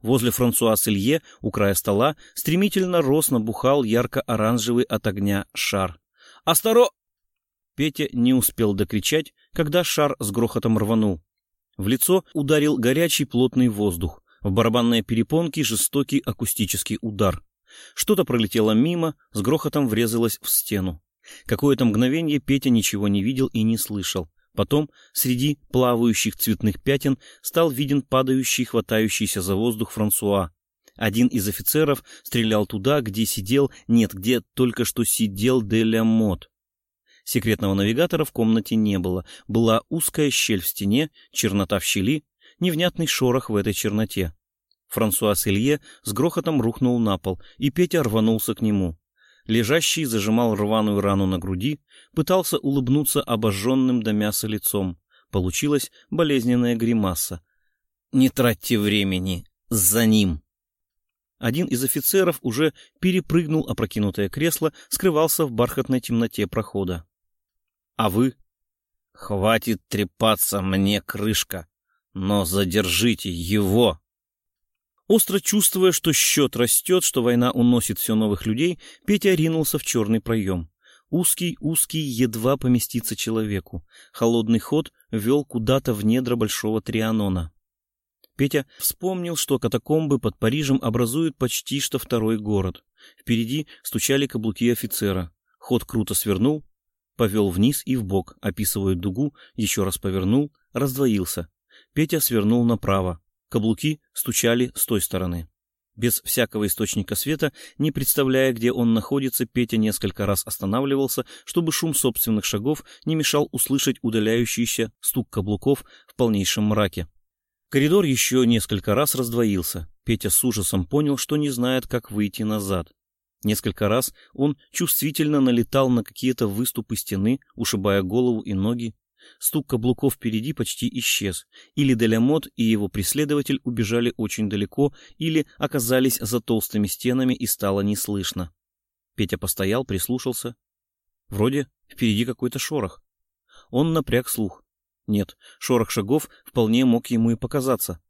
Возле Франсуа Селье у края стола стремительно рос набухал ярко-оранжевый от огня шар. «Осторо!» Петя не успел докричать, когда шар с грохотом рванул. В лицо ударил горячий плотный воздух. В барабанные перепонки жестокий акустический удар. Что-то пролетело мимо, с грохотом врезалось в стену. Какое-то мгновение Петя ничего не видел и не слышал. Потом среди плавающих цветных пятен стал виден падающий, хватающийся за воздух Франсуа. Один из офицеров стрелял туда, где сидел, нет, где только что сидел Деля Мот. Секретного навигатора в комнате не было. Была узкая щель в стене, чернота в щели, невнятный шорох в этой черноте. Франсуа Селье с грохотом рухнул на пол, и Петя рванулся к нему. Лежащий зажимал рваную рану на груди, пытался улыбнуться обожженным до мяса лицом. Получилась болезненная гримаса. «Не тратьте времени! За ним!» Один из офицеров уже перепрыгнул опрокинутое кресло, скрывался в бархатной темноте прохода. А вы? Хватит трепаться мне, крышка, но задержите его. Остро чувствуя, что счет растет, что война уносит все новых людей, Петя ринулся в черный проем. Узкий, узкий, едва поместится человеку. Холодный ход вел куда-то в недра большого трианона. Петя вспомнил, что катакомбы под Парижем образуют почти что второй город. Впереди стучали каблуки офицера. Ход круто свернул, повел вниз и вбок, описывая дугу, еще раз повернул, раздвоился. Петя свернул направо. Каблуки стучали с той стороны. Без всякого источника света, не представляя, где он находится, Петя несколько раз останавливался, чтобы шум собственных шагов не мешал услышать удаляющийся стук каблуков в полнейшем мраке. Коридор еще несколько раз раздвоился. Петя с ужасом понял, что не знает, как выйти назад. Несколько раз он чувствительно налетал на какие-то выступы стены, ушибая голову и ноги. Стук каблуков впереди почти исчез. Или Делямот и его преследователь убежали очень далеко, или оказались за толстыми стенами и стало не слышно. Петя постоял, прислушался. Вроде впереди какой-то шорох. Он напряг слух. Нет, шорох шагов вполне мог ему и показаться.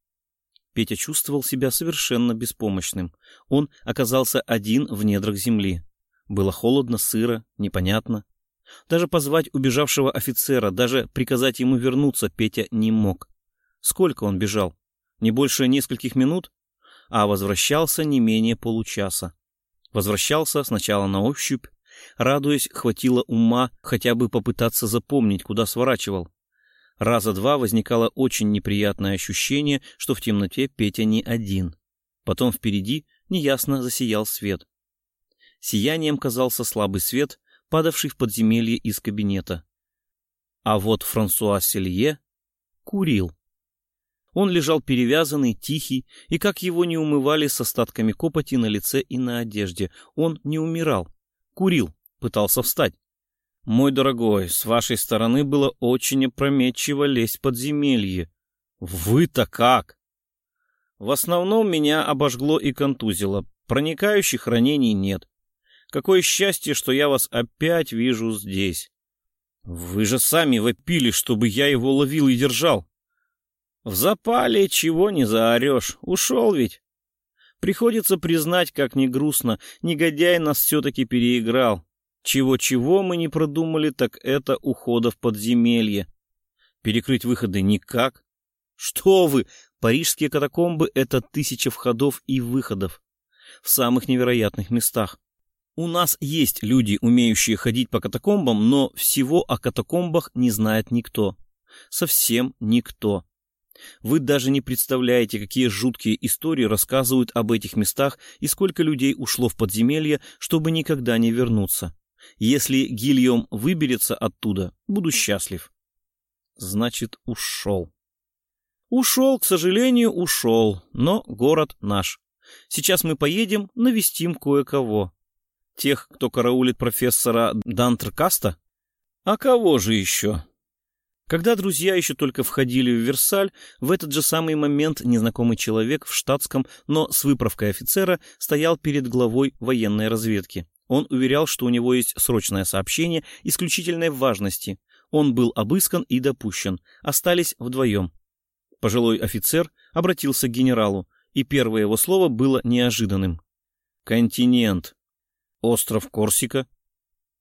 Петя чувствовал себя совершенно беспомощным. Он оказался один в недрах земли. Было холодно, сыро, непонятно. Даже позвать убежавшего офицера, даже приказать ему вернуться Петя не мог. Сколько он бежал? Не больше нескольких минут? А возвращался не менее получаса. Возвращался сначала на ощупь, радуясь, хватило ума хотя бы попытаться запомнить, куда сворачивал. Раза два возникало очень неприятное ощущение, что в темноте Петя не один. Потом впереди неясно засиял свет. Сиянием казался слабый свет, падавший в подземелье из кабинета. А вот Франсуа Селье курил. Он лежал перевязанный, тихий, и как его не умывали с остатками копоти на лице и на одежде, он не умирал. Курил, пытался встать. «Мой дорогой, с вашей стороны было очень опрометчиво лезть в подземелье. Вы-то как?» В основном меня обожгло и контузило. Проникающих ранений нет. Какое счастье, что я вас опять вижу здесь. Вы же сами вопили, чтобы я его ловил и держал. В запале чего не заорешь, ушел ведь. Приходится признать, как не грустно, негодяй нас все-таки переиграл. Чего-чего мы не продумали, так это ухода в подземелье. Перекрыть выходы никак. Что вы, парижские катакомбы — это тысяча входов и выходов. В самых невероятных местах. У нас есть люди, умеющие ходить по катакомбам, но всего о катакомбах не знает никто. Совсем никто. Вы даже не представляете, какие жуткие истории рассказывают об этих местах и сколько людей ушло в подземелье, чтобы никогда не вернуться. Если Гильем выберется оттуда, буду счастлив. Значит, ушел. Ушел, к сожалению, ушел, но город наш. Сейчас мы поедем, навестим кое-кого. Тех, кто караулит профессора Дантркаста? А кого же еще? Когда друзья еще только входили в Версаль, в этот же самый момент незнакомый человек в штатском, но с выправкой офицера, стоял перед главой военной разведки. Он уверял, что у него есть срочное сообщение исключительной важности. Он был обыскан и допущен. Остались вдвоем. Пожилой офицер обратился к генералу, и первое его слово было неожиданным. «Континент», «Остров Корсика?»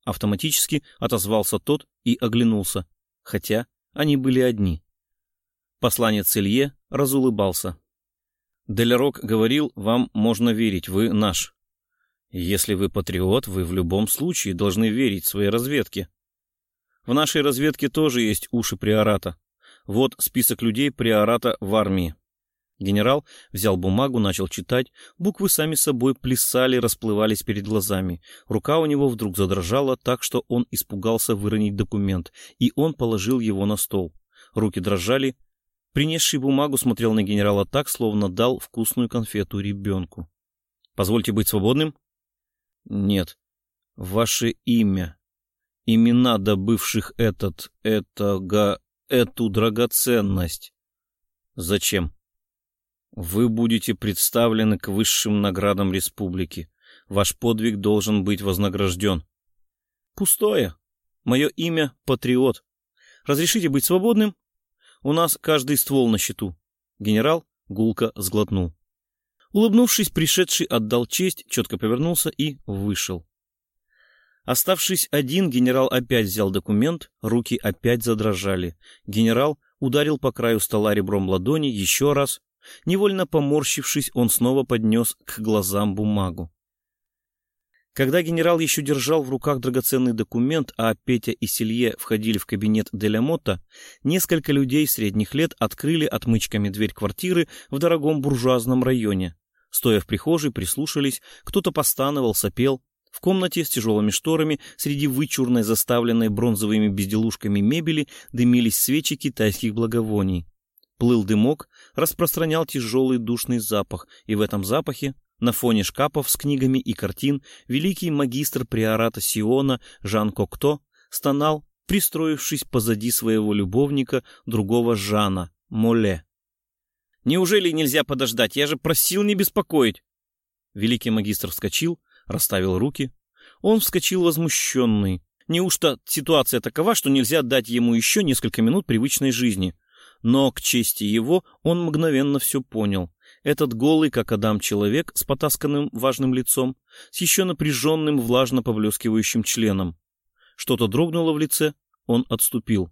Автоматически отозвался тот и оглянулся, хотя они были одни. Посланец Илье разулыбался. «Делярок говорил, вам можно верить, вы наш. Если вы патриот, вы в любом случае должны верить своей разведке. В нашей разведке тоже есть уши приората. Вот список людей приората в армии. Генерал взял бумагу, начал читать. Буквы сами собой плясали, расплывались перед глазами. Рука у него вдруг задрожала так, что он испугался выронить документ, и он положил его на стол. Руки дрожали. Принесший бумагу смотрел на генерала так, словно дал вкусную конфету ребенку. «Позвольте быть свободным?» «Нет. Ваше имя. Имена добывших этот... это... эту драгоценность. Зачем?» Вы будете представлены к высшим наградам республики. Ваш подвиг должен быть вознагражден. Пустое. Мое имя — Патриот. Разрешите быть свободным? У нас каждый ствол на счету. Генерал гулко сглотнул. Улыбнувшись, пришедший отдал честь, четко повернулся и вышел. Оставшись один, генерал опять взял документ, руки опять задрожали. Генерал ударил по краю стола ребром ладони еще раз. Невольно поморщившись, он снова поднес к глазам бумагу. Когда генерал еще держал в руках драгоценный документ, а Петя и Селье входили в кабинет Делямота, несколько людей средних лет открыли отмычками дверь квартиры в дорогом буржуазном районе. Стоя в прихожей, прислушались, кто-то постановал, сопел. В комнате с тяжелыми шторами среди вычурной, заставленной бронзовыми безделушками мебели дымились свечи китайских благовоний. Плыл дымок, распространял тяжелый душный запах, и в этом запахе, на фоне шкафов с книгами и картин, великий магистр приората Сиона Жан Кокто стонал, пристроившись позади своего любовника, другого Жана, Моле. «Неужели нельзя подождать? Я же просил не беспокоить!» Великий магистр вскочил, расставил руки. Он вскочил возмущенный. Неужто ситуация такова, что нельзя дать ему еще несколько минут привычной жизни? Но, к чести его, он мгновенно все понял. Этот голый, как Адам, человек с потасканным важным лицом, с еще напряженным, влажно поблескивающим членом. Что-то дрогнуло в лице, он отступил.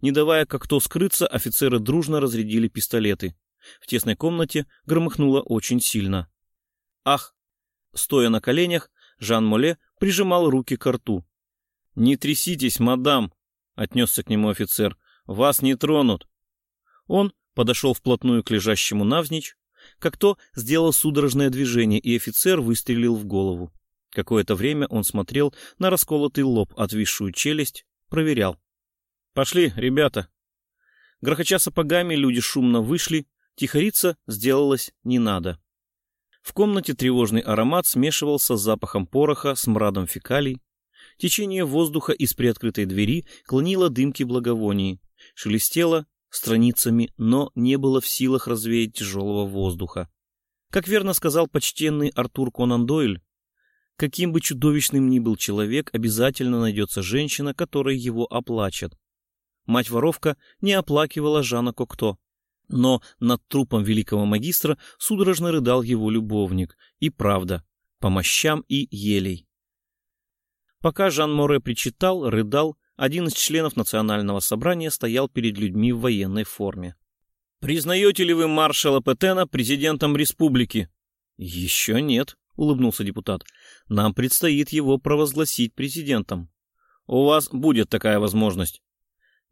Не давая как то скрыться, офицеры дружно разрядили пистолеты. В тесной комнате громыхнуло очень сильно. «Ах!» Стоя на коленях, Жан Моле прижимал руки к рту. «Не тряситесь, мадам!» — отнесся к нему офицер. «Вас не тронут!» Он подошел вплотную к лежащему навзничь, как то сделал судорожное движение, и офицер выстрелил в голову. Какое-то время он смотрел на расколотый лоб, отвисшую челюсть, проверял. «Пошли, ребята!» Грохоча сапогами, люди шумно вышли, тихориться сделалось не надо. В комнате тревожный аромат смешивался с запахом пороха, с мрадом фекалий. Течение воздуха из приоткрытой двери клонило дымки благовоний, шелестело страницами, но не было в силах развеять тяжелого воздуха. Как верно сказал почтенный Артур Конан Дойль, каким бы чудовищным ни был человек, обязательно найдется женщина, которая его оплачет. Мать-воровка не оплакивала Жана Кокто. Но над трупом великого магистра судорожно рыдал его любовник. И правда, по мощам и елей. Пока Жан Море причитал, рыдал, один из членов национального собрания стоял перед людьми в военной форме. «Признаете ли вы маршала Петена президентом республики?» «Еще нет», — улыбнулся депутат. «Нам предстоит его провозгласить президентом». «У вас будет такая возможность».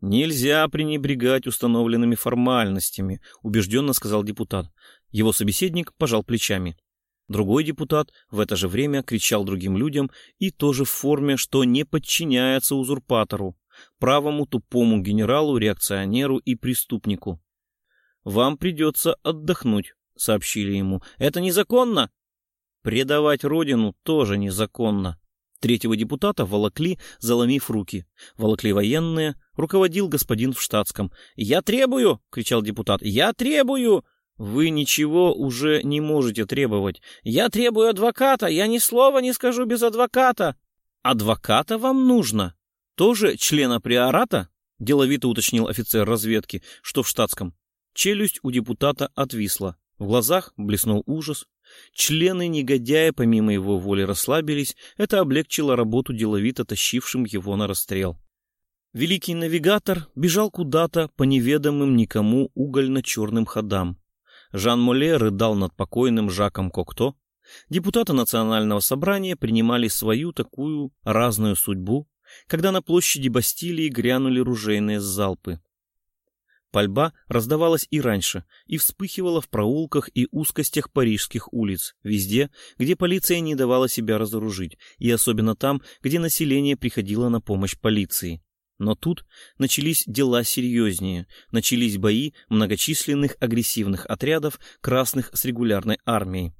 «Нельзя пренебрегать установленными формальностями», — убежденно сказал депутат. Его собеседник пожал плечами. Другой депутат в это же время кричал другим людям и тоже в форме, что не подчиняется узурпатору, правому тупому генералу, реакционеру и преступнику. «Вам придется отдохнуть», — сообщили ему. «Это незаконно?» «Предавать родину тоже незаконно», Третьего депутата волокли, заломив руки. Волокли военные, руководил господин в штатском. «Я требую!» — кричал депутат. «Я требую!» «Вы ничего уже не можете требовать. Я требую адвоката! Я ни слова не скажу без адвоката!» «Адвоката вам нужно? Тоже члена приората?» — деловито уточнил офицер разведки, что в штатском. Челюсть у депутата отвисла. В глазах блеснул ужас. Члены негодяя помимо его воли расслабились, это облегчило работу деловито тащившим его на расстрел. Великий навигатор бежал куда-то по неведомым никому угольно-черным ходам. Жан Моле рыдал над покойным Жаком Кокто. Депутаты национального собрания принимали свою такую разную судьбу, когда на площади Бастилии грянули ружейные залпы. Пальба раздавалась и раньше, и вспыхивала в проулках и узкостях парижских улиц, везде, где полиция не давала себя разоружить, и особенно там, где население приходило на помощь полиции. Но тут начались дела серьезнее, начались бои многочисленных агрессивных отрядов красных с регулярной армией.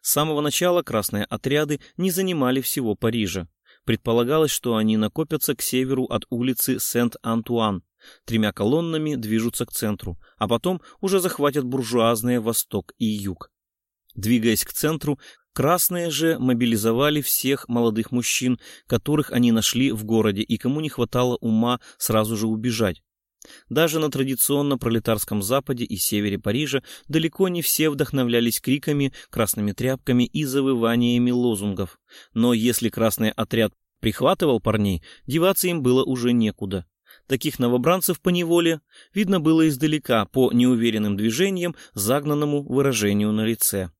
С самого начала красные отряды не занимали всего Парижа. Предполагалось, что они накопятся к северу от улицы Сент-Антуан, тремя колоннами движутся к центру, а потом уже захватят буржуазные восток и юг. Двигаясь к центру, красные же мобилизовали всех молодых мужчин, которых они нашли в городе и кому не хватало ума сразу же убежать. Даже на традиционно пролетарском западе и севере Парижа далеко не все вдохновлялись криками, красными тряпками и завываниями лозунгов. Но если красный отряд прихватывал парней, деваться им было уже некуда. Таких новобранцев по неволе видно было издалека по неуверенным движениям, загнанному выражению на лице.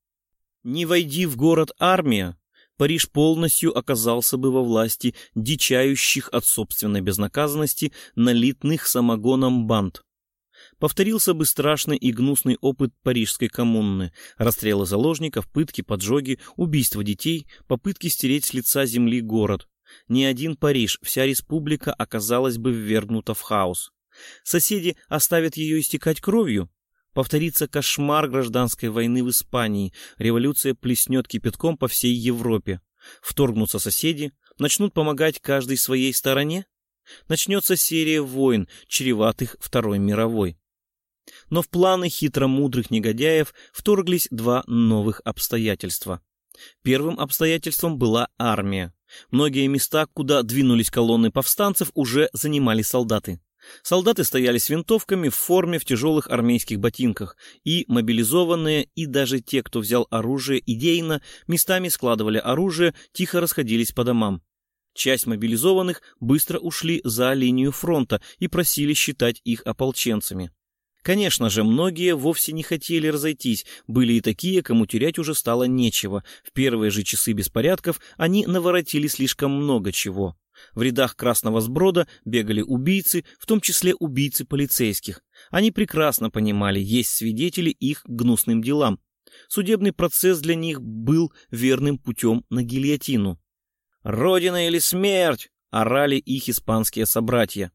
Не войди в город армия, Париж полностью оказался бы во власти дичающих от собственной безнаказанности налитных самогоном банд. Повторился бы страшный и гнусный опыт парижской коммуны, расстрелы заложников, пытки, поджоги, убийства детей, попытки стереть с лица земли город. Ни один Париж, вся республика оказалась бы ввергнута в хаос. Соседи оставят ее истекать кровью, Повторится кошмар гражданской войны в Испании, революция плеснет кипятком по всей Европе. Вторгнутся соседи, начнут помогать каждой своей стороне. Начнется серия войн, чреватых Второй мировой. Но в планы хитромудрых негодяев вторглись два новых обстоятельства. Первым обстоятельством была армия. Многие места, куда двинулись колонны повстанцев, уже занимали солдаты. Солдаты стояли с винтовками в форме в тяжелых армейских ботинках, и мобилизованные, и даже те, кто взял оружие идейно, местами складывали оружие, тихо расходились по домам. Часть мобилизованных быстро ушли за линию фронта и просили считать их ополченцами. Конечно же, многие вовсе не хотели разойтись, были и такие, кому терять уже стало нечего. В первые же часы беспорядков они наворотили слишком много чего. В рядах Красного Сброда бегали убийцы, в том числе убийцы полицейских. Они прекрасно понимали, есть свидетели их гнусным делам. Судебный процесс для них был верным путем на гильотину. «Родина или смерть!» — орали их испанские собратья.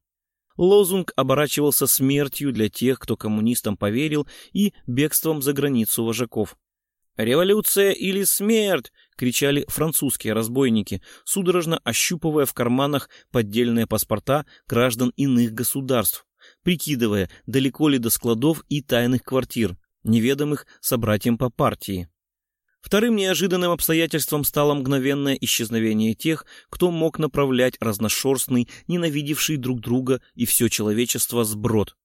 Лозунг оборачивался смертью для тех, кто коммунистам поверил, и бегством за границу вожаков. «Революция или смерть!» — кричали французские разбойники, судорожно ощупывая в карманах поддельные паспорта граждан иных государств, прикидывая, далеко ли до складов и тайных квартир, неведомых собратьям по партии. Вторым неожиданным обстоятельством стало мгновенное исчезновение тех, кто мог направлять разношерстный, ненавидевший друг друга и все человечество сброд.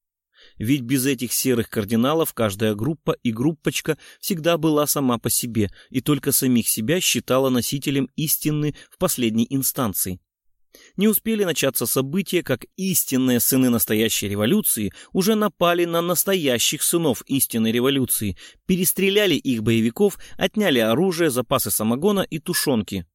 Ведь без этих серых кардиналов каждая группа и группочка всегда была сама по себе и только самих себя считала носителем истины в последней инстанции. Не успели начаться события, как истинные сыны настоящей революции уже напали на настоящих сынов истинной революции, перестреляли их боевиков, отняли оружие, запасы самогона и тушенки.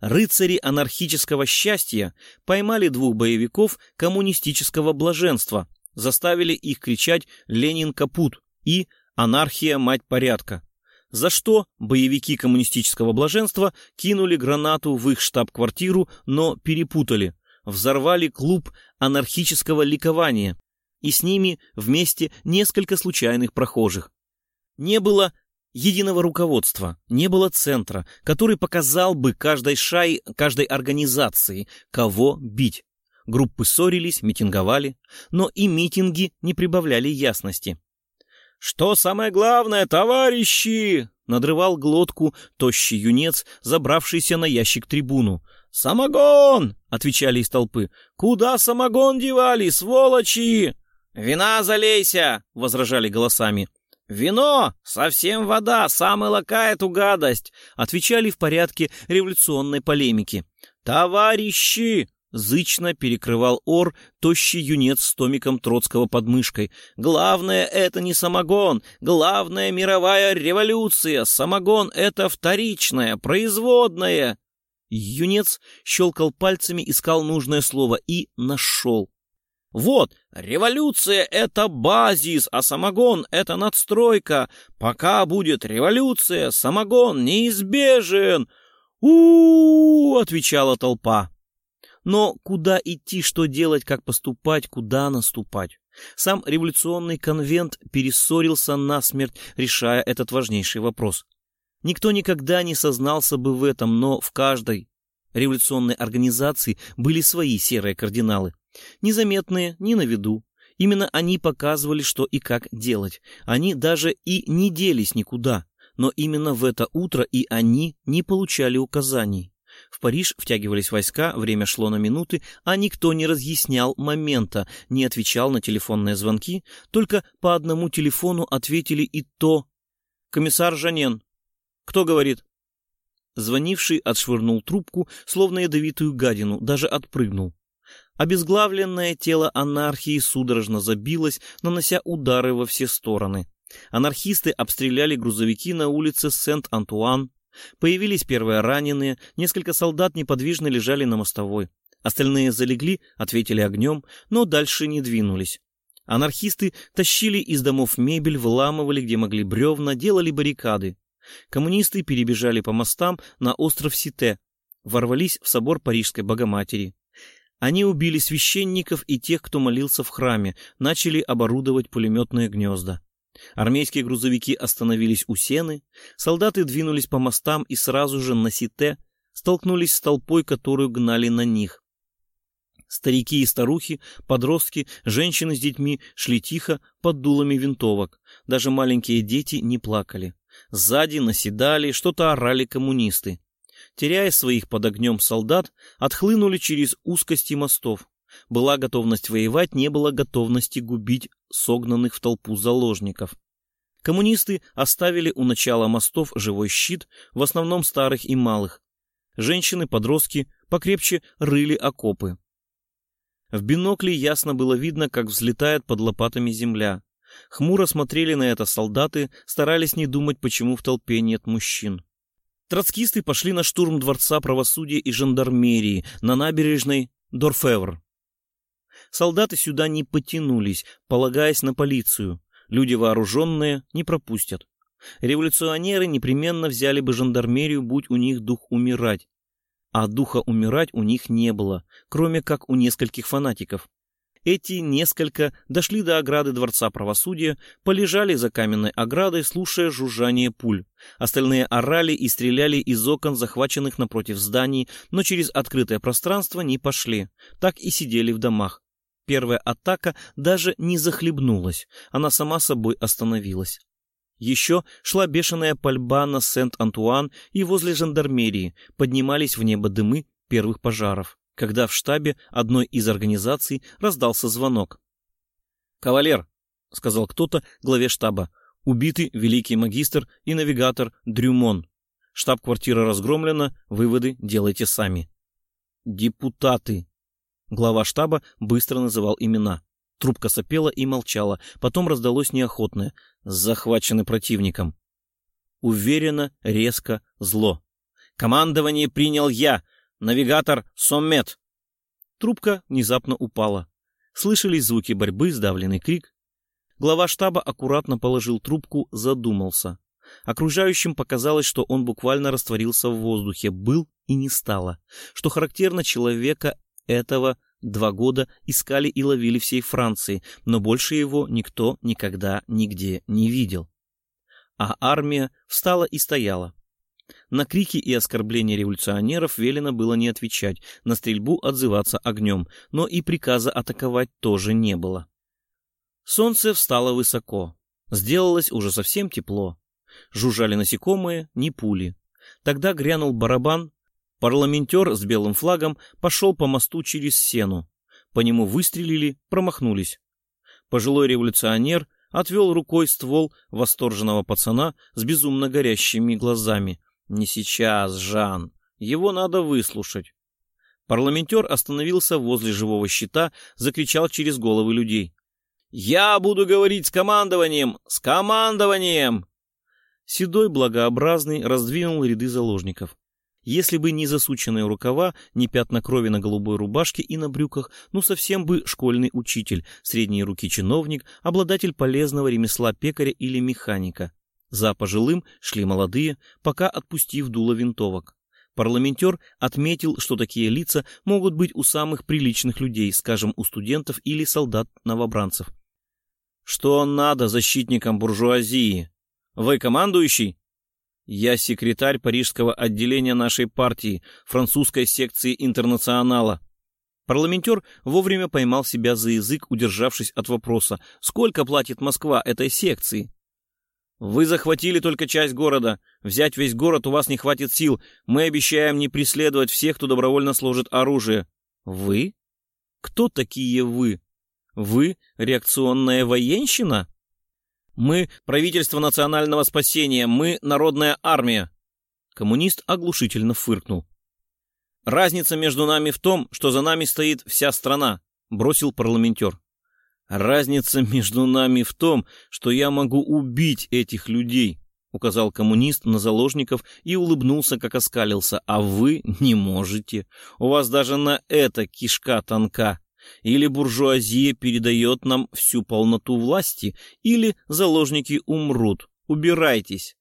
Рыцари анархического счастья поймали двух боевиков коммунистического блаженства – заставили их кричать «Ленин капут» и «Анархия, мать порядка», за что боевики коммунистического блаженства кинули гранату в их штаб-квартиру, но перепутали, взорвали клуб анархического ликования, и с ними вместе несколько случайных прохожих. Не было единого руководства, не было центра, который показал бы каждой шай, каждой организации, кого бить. Группы ссорились, митинговали, но и митинги не прибавляли ясности. «Что самое главное, товарищи?» — надрывал глотку тощий юнец, забравшийся на ящик трибуну. «Самогон!» — отвечали из толпы. «Куда самогон девали, сволочи?» «Вина залейся!» — возражали голосами. «Вино! Совсем вода! Сам и лака эту гадость!» — отвечали в порядке революционной полемики. «Товарищи!» Зычно перекрывал ор тощий юнец с томиком Троцкого под мышкой. «Главное — это не самогон! Главное — мировая революция! Самогон — это вторичное, производное!» Юнец щелкал пальцами, искал нужное слово и нашел. «Вот, революция — это базис, а самогон — это надстройка. Пока будет революция, самогон неизбежен!» «У-у-у!» — отвечала толпа. Но куда идти, что делать, как поступать, куда наступать? Сам революционный конвент перессорился насмерть, решая этот важнейший вопрос. Никто никогда не сознался бы в этом, но в каждой революционной организации были свои серые кардиналы. Незаметные, ни на виду. Именно они показывали, что и как делать. Они даже и не делись никуда. Но именно в это утро и они не получали указаний. В Париж втягивались войска, время шло на минуты, а никто не разъяснял момента, не отвечал на телефонные звонки, только по одному телефону ответили и то. «Комиссар Жанен». «Кто говорит?» Звонивший отшвырнул трубку, словно ядовитую гадину, даже отпрыгнул. Обезглавленное тело анархии судорожно забилось, нанося удары во все стороны. Анархисты обстреляли грузовики на улице Сент-Антуан. Появились первые раненые, несколько солдат неподвижно лежали на мостовой. Остальные залегли, ответили огнем, но дальше не двинулись. Анархисты тащили из домов мебель, выламывали, где могли бревна, делали баррикады. Коммунисты перебежали по мостам на остров Сите, ворвались в собор Парижской Богоматери. Они убили священников и тех, кто молился в храме, начали оборудовать пулеметные гнезда. Армейские грузовики остановились у Сены, солдаты двинулись по мостам и сразу же на Сите столкнулись с толпой, которую гнали на них. Старики и старухи, подростки, женщины с детьми шли тихо под дулами винтовок. Даже маленькие дети не плакали. Сзади наседали, что-то орали коммунисты. Теряя своих под огнем солдат, отхлынули через узкости мостов. Была готовность воевать, не было готовности губить согнанных в толпу заложников. Коммунисты оставили у начала мостов живой щит, в основном старых и малых. Женщины-подростки покрепче рыли окопы. В бинокле ясно было видно, как взлетает под лопатами земля. Хмуро смотрели на это солдаты, старались не думать, почему в толпе нет мужчин. Троцкисты пошли на штурм Дворца правосудия и жандармерии на набережной Дорфевр. Солдаты сюда не потянулись, полагаясь на полицию. Люди вооруженные не пропустят. Революционеры непременно взяли бы жандармерию, будь у них дух умирать. А духа умирать у них не было, кроме как у нескольких фанатиков. Эти несколько дошли до ограды Дворца правосудия, полежали за каменной оградой, слушая жужжание пуль. Остальные орали и стреляли из окон, захваченных напротив зданий, но через открытое пространство не пошли. Так и сидели в домах. Первая атака даже не захлебнулась, она сама собой остановилась. Еще шла бешеная пальба на Сент-Антуан и возле жандармерии поднимались в небо дымы первых пожаров когда в штабе одной из организаций раздался звонок. «Кавалер», — сказал кто-то главе штаба, — «убиты великий магистр и навигатор Дрюмон. Штаб-квартира разгромлена, выводы делайте сами». «Депутаты», — глава штаба быстро называл имена. Трубка сопела и молчала, потом раздалось неохотное «захвачены противником». Уверенно, резко, зло. «Командование принял я, Навигатор Соммет!» Трубка внезапно упала. Слышались звуки борьбы, сдавленный крик. Глава штаба аккуратно положил трубку, задумался. Окружающим показалось, что он буквально растворился в воздухе, был и не стало. Что характерно, человека этого два года искали и ловили всей Франции, но больше его никто никогда нигде не видел. А армия встала и стояла. На крики и оскорбления революционеров велено было не отвечать, на стрельбу отзываться огнем, но и приказа атаковать тоже не было. Солнце встало высоко. Сделалось уже совсем тепло. Жужжали насекомые, не пули. Тогда грянул барабан. Парламентер с белым флагом пошел по мосту через сену. По нему выстрелили, промахнулись. Пожилой революционер отвел рукой ствол восторженного пацана с безумно горящими глазами, «Не сейчас, Жан. Его надо выслушать». Парламентер остановился возле живого щита, закричал через головы людей. «Я буду говорить с командованием! С командованием!» Седой, благообразный, раздвинул ряды заложников. Если бы не засученные рукава, не пятна крови на голубой рубашке и на брюках, ну совсем бы школьный учитель, средние руки чиновник, обладатель полезного ремесла пекаря или механика. За пожилым шли молодые, пока отпустив дуло винтовок. Парламентер отметил, что такие лица могут быть у самых приличных людей, скажем, у студентов или солдат-новобранцев. «Что надо защитникам буржуазии? Вы командующий?» «Я секретарь парижского отделения нашей партии, французской секции интернационала». Парламентер вовремя поймал себя за язык, удержавшись от вопроса, сколько платит Москва этой секции. Вы захватили только часть города. Взять весь город у вас не хватит сил. Мы обещаем не преследовать всех, кто добровольно сложит оружие. Вы? Кто такие вы? Вы реакционная военщина? Мы правительство национального спасения, мы народная армия. Коммунист оглушительно фыркнул. Разница между нами в том, что за нами стоит вся страна, бросил парламентер. Разница между нами в том, что я могу убить этих людей, указал коммунист на заложников и улыбнулся, как оскалился, а вы не можете. У вас даже на это кишка тонка. Или буржуазия передает нам всю полноту власти, или заложники умрут. Убирайтесь.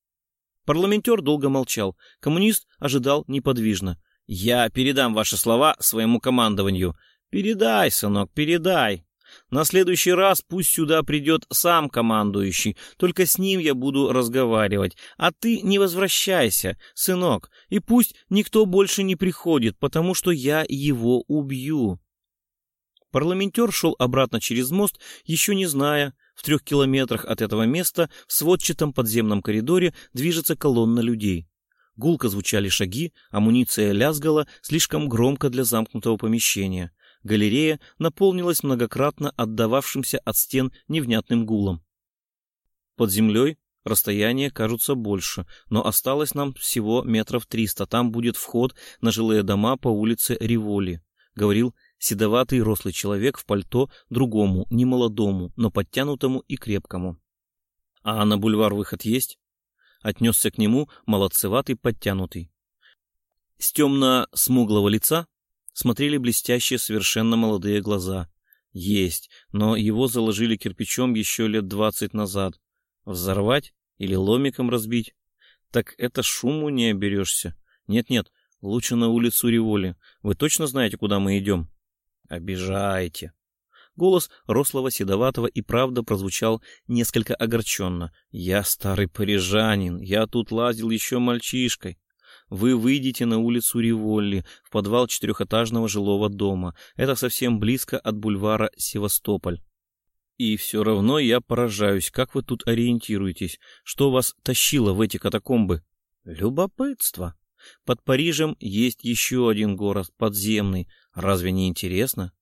Парламентер долго молчал. Коммунист ожидал неподвижно. «Я передам ваши слова своему командованию». «Передай, сынок, передай», на следующий раз пусть сюда придет сам командующий, только с ним я буду разговаривать. А ты не возвращайся, сынок, и пусть никто больше не приходит, потому что я его убью. Парламентер шел обратно через мост, еще не зная, в трех километрах от этого места в сводчатом подземном коридоре движется колонна людей. Гулко звучали шаги, амуниция лязгала слишком громко для замкнутого помещения галерея наполнилась многократно отдававшимся от стен невнятным гулом. Под землей расстояние кажутся больше, но осталось нам всего метров триста. Там будет вход на жилые дома по улице Риволи, говорил седоватый рослый человек в пальто другому, немолодому, но подтянутому и крепкому. А на бульвар выход есть? Отнесся к нему молодцеватый подтянутый. С темно-смуглого лица смотрели блестящие совершенно молодые глаза. Есть, но его заложили кирпичом еще лет двадцать назад. Взорвать или ломиком разбить? Так это шуму не оберешься. Нет-нет, лучше на улицу Револи. Вы точно знаете, куда мы идем? Обижаете. Голос рослого седоватого и правда прозвучал несколько огорченно. «Я старый парижанин, я тут лазил еще мальчишкой вы выйдете на улицу Риволли, в подвал четырехэтажного жилого дома. Это совсем близко от бульвара Севастополь. И все равно я поражаюсь, как вы тут ориентируетесь, что вас тащило в эти катакомбы? Любопытство. Под Парижем есть еще один город, подземный. Разве не интересно?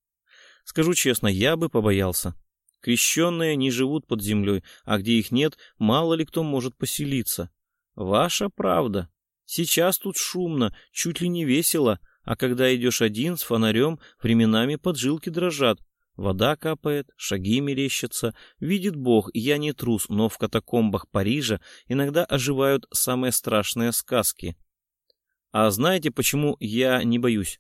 Скажу честно, я бы побоялся. Крещенные не живут под землей, а где их нет, мало ли кто может поселиться. Ваша правда. Сейчас тут шумно, чуть ли не весело, а когда идешь один с фонарем, временами поджилки дрожат. Вода капает, шаги мерещатся. Видит Бог, я не трус, но в катакомбах Парижа иногда оживают самые страшные сказки. А знаете, почему я не боюсь?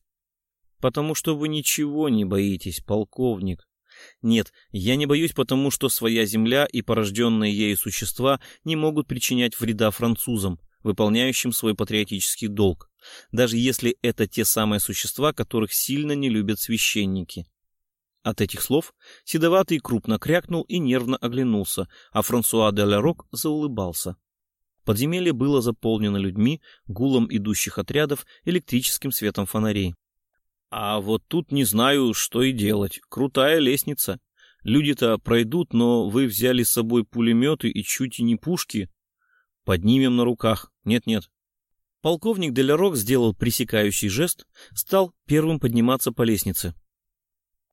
Потому что вы ничего не боитесь, полковник. Нет, я не боюсь, потому что своя земля и порожденные ею существа не могут причинять вреда французам выполняющим свой патриотический долг, даже если это те самые существа, которых сильно не любят священники. От этих слов Седоватый крупно крякнул и нервно оглянулся, а Франсуа де Лерок заулыбался. Подземелье было заполнено людьми, гулом идущих отрядов, электрическим светом фонарей. А вот тут не знаю, что и делать. Крутая лестница. Люди-то пройдут, но вы взяли с собой пулеметы и чуть и не пушки. Поднимем на руках. Нет-нет. Полковник Делярок сделал пресекающий жест, стал первым подниматься по лестнице.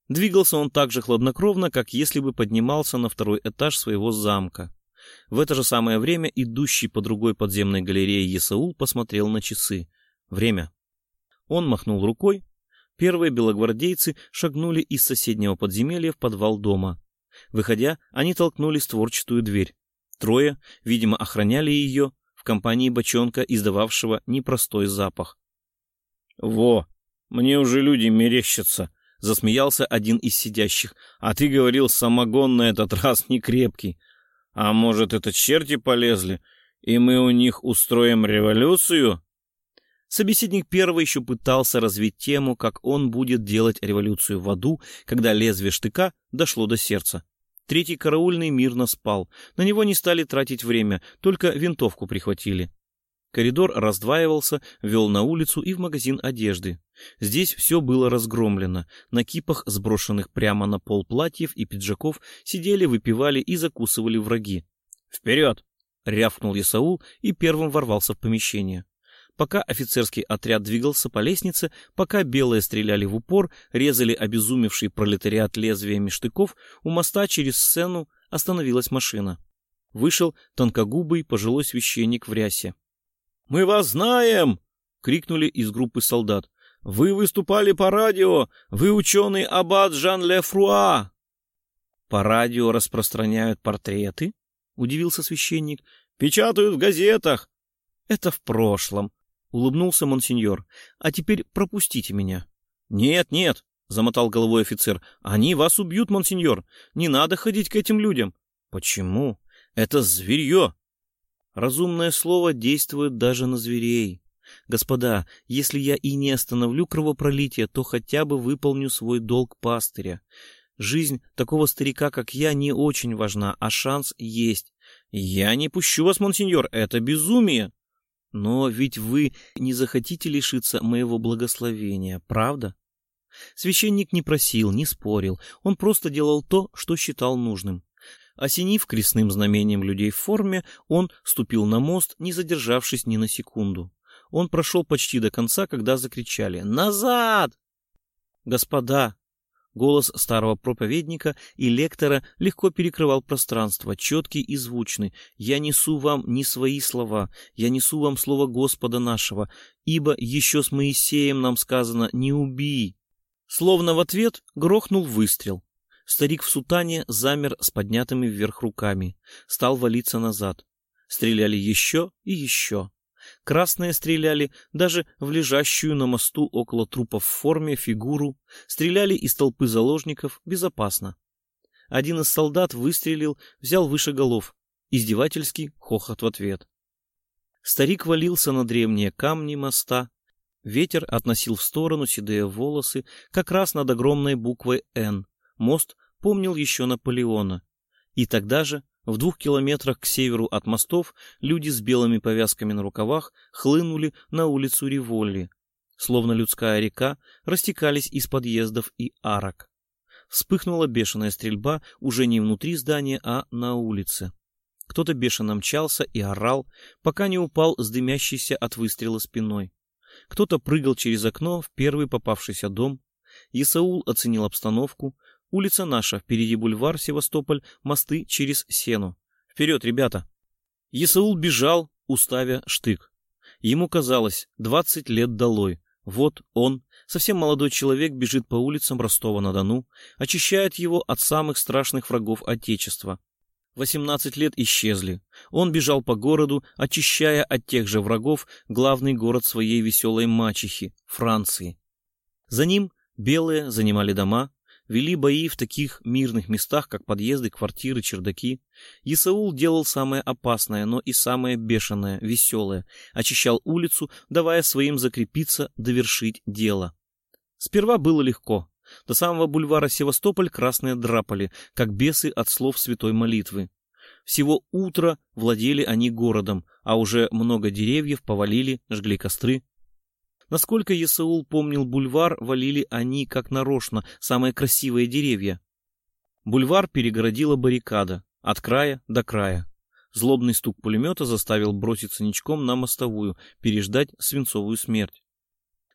Двигался он так же хладнокровно, как если бы поднимался на второй этаж своего замка. В это же самое время идущий по другой подземной галерее Есаул посмотрел на часы. Время. Он махнул рукой. Первые белогвардейцы шагнули из соседнего подземелья в подвал дома. Выходя, они толкнули створчатую дверь. Трое, видимо, охраняли ее в компании бочонка, издававшего непростой запах. «Во, мне уже люди мерещатся», — засмеялся один из сидящих. «А ты говорил, самогон на этот раз не крепкий. А может, это черти полезли, и мы у них устроим революцию?» Собеседник первый еще пытался развить тему, как он будет делать революцию в аду, когда лезвие штыка дошло до сердца. Третий караульный мирно спал. На него не стали тратить время, только винтовку прихватили. Коридор раздваивался, вел на улицу и в магазин одежды. Здесь все было разгромлено. На кипах, сброшенных прямо на пол платьев и пиджаков, сидели, выпивали и закусывали враги. «Вперед!» — рявкнул Исаул и первым ворвался в помещение. Пока офицерский отряд двигался по лестнице, пока белые стреляли в упор, резали обезумевший пролетариат лезвиями штыков, у моста через сцену остановилась машина. Вышел тонкогубый пожилой священник в рясе. — Мы вас знаем! — крикнули из группы солдат. — Вы выступали по радио! Вы ученый аббат Жан Лефруа! — По радио распространяют портреты? — удивился священник. — Печатают в газетах. — Это в прошлом, улыбнулся монсеньор. А теперь пропустите меня. Нет, нет, замотал головой офицер. Они вас убьют, монсеньор. Не надо ходить к этим людям. Почему? Это зверье. Разумное слово действует даже на зверей. Господа, если я и не остановлю кровопролитие, то хотя бы выполню свой долг пастыря. Жизнь такого старика, как я, не очень важна, а шанс есть. Я не пущу вас, монсеньор, это безумие. Но ведь вы не захотите лишиться моего благословения, правда? Священник не просил, не спорил, он просто делал то, что считал нужным. Осенив крестным знамением людей в форме, он ступил на мост, не задержавшись ни на секунду. Он прошел почти до конца, когда закричали «Назад!» «Господа, Голос старого проповедника и лектора легко перекрывал пространство, четкий и звучный. «Я несу вам не свои слова, я несу вам слово Господа нашего, ибо еще с Моисеем нам сказано «не убий». Словно в ответ грохнул выстрел. Старик в сутане замер с поднятыми вверх руками, стал валиться назад. Стреляли еще и еще. Красные стреляли даже в лежащую на мосту около трупа в форме фигуру, стреляли из толпы заложников безопасно. Один из солдат выстрелил, взял выше голов. Издевательский хохот в ответ. Старик валился на древние камни моста. Ветер относил в сторону седые волосы, как раз над огромной буквой «Н». Мост помнил еще Наполеона. И тогда же в двух километрах к северу от мостов люди с белыми повязками на рукавах хлынули на улицу Риволли. Словно людская река, растекались из подъездов и арок. Вспыхнула бешеная стрельба уже не внутри здания, а на улице. Кто-то бешено мчался и орал, пока не упал с дымящейся от выстрела спиной. Кто-то прыгал через окно в первый попавшийся дом. Исаул оценил обстановку, Улица наша, впереди бульвар, Севастополь, мосты через Сену. Вперед, ребята! Исаул бежал, уставя штык. Ему казалось, двадцать лет долой. Вот он, совсем молодой человек, бежит по улицам Ростова-на-Дону, очищает его от самых страшных врагов Отечества. Восемнадцать лет исчезли. Он бежал по городу, очищая от тех же врагов главный город своей веселой мачехи — Франции. За ним белые занимали дома, вели бои в таких мирных местах, как подъезды, квартиры, чердаки. Исаул делал самое опасное, но и самое бешеное, веселое, очищал улицу, давая своим закрепиться, довершить дело. Сперва было легко. До самого бульвара Севастополь красные драпали, как бесы от слов святой молитвы. Всего утро владели они городом, а уже много деревьев повалили, жгли костры, Насколько Есаул помнил бульвар, валили они, как нарочно, самые красивые деревья. Бульвар перегородила баррикада, от края до края. Злобный стук пулемета заставил броситься ничком на мостовую, переждать свинцовую смерть.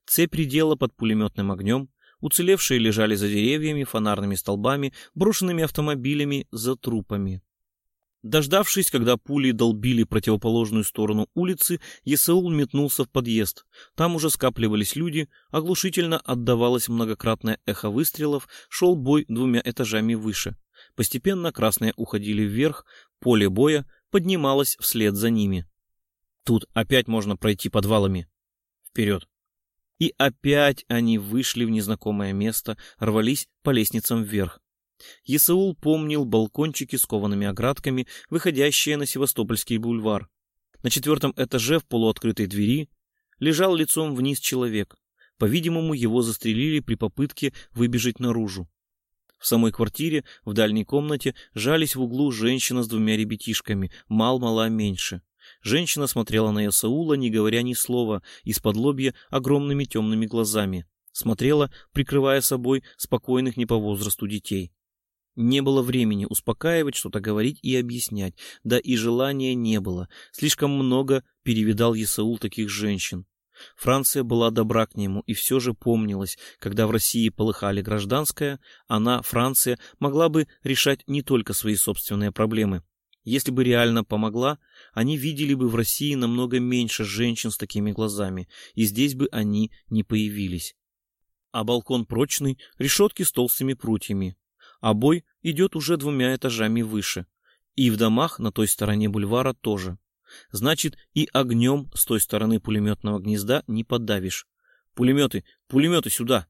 Цепь редела под пулеметным огнем, уцелевшие лежали за деревьями, фонарными столбами, брошенными автомобилями, за трупами. Дождавшись, когда пули долбили противоположную сторону улицы, Есаул метнулся в подъезд. Там уже скапливались люди, оглушительно отдавалось многократное эхо выстрелов, шел бой двумя этажами выше. Постепенно красные уходили вверх, поле боя поднималось вслед за ними. Тут опять можно пройти подвалами. Вперед. И опять они вышли в незнакомое место, рвались по лестницам вверх. Есаул помнил балкончики с коваными оградками, выходящие на Севастопольский бульвар. На четвертом этаже в полуоткрытой двери лежал лицом вниз человек. По-видимому, его застрелили при попытке выбежать наружу. В самой квартире, в дальней комнате, жались в углу женщина с двумя ребятишками, мал-мала меньше. Женщина смотрела на Исаула, не говоря ни слова, из-под лобья огромными темными глазами. Смотрела, прикрывая собой спокойных не по возрасту детей. Не было времени успокаивать, что-то говорить и объяснять, да и желания не было. Слишком много перевидал Исаул таких женщин. Франция была добра к нему и все же помнилась, когда в России полыхали гражданская, она, Франция, могла бы решать не только свои собственные проблемы. Если бы реально помогла, они видели бы в России намного меньше женщин с такими глазами, и здесь бы они не появились. А балкон прочный, решетки с толстыми прутьями. А бой идет уже двумя этажами выше. И в домах на той стороне бульвара тоже. Значит, и огнем с той стороны пулеметного гнезда не подавишь. Пулеметы, пулеметы сюда!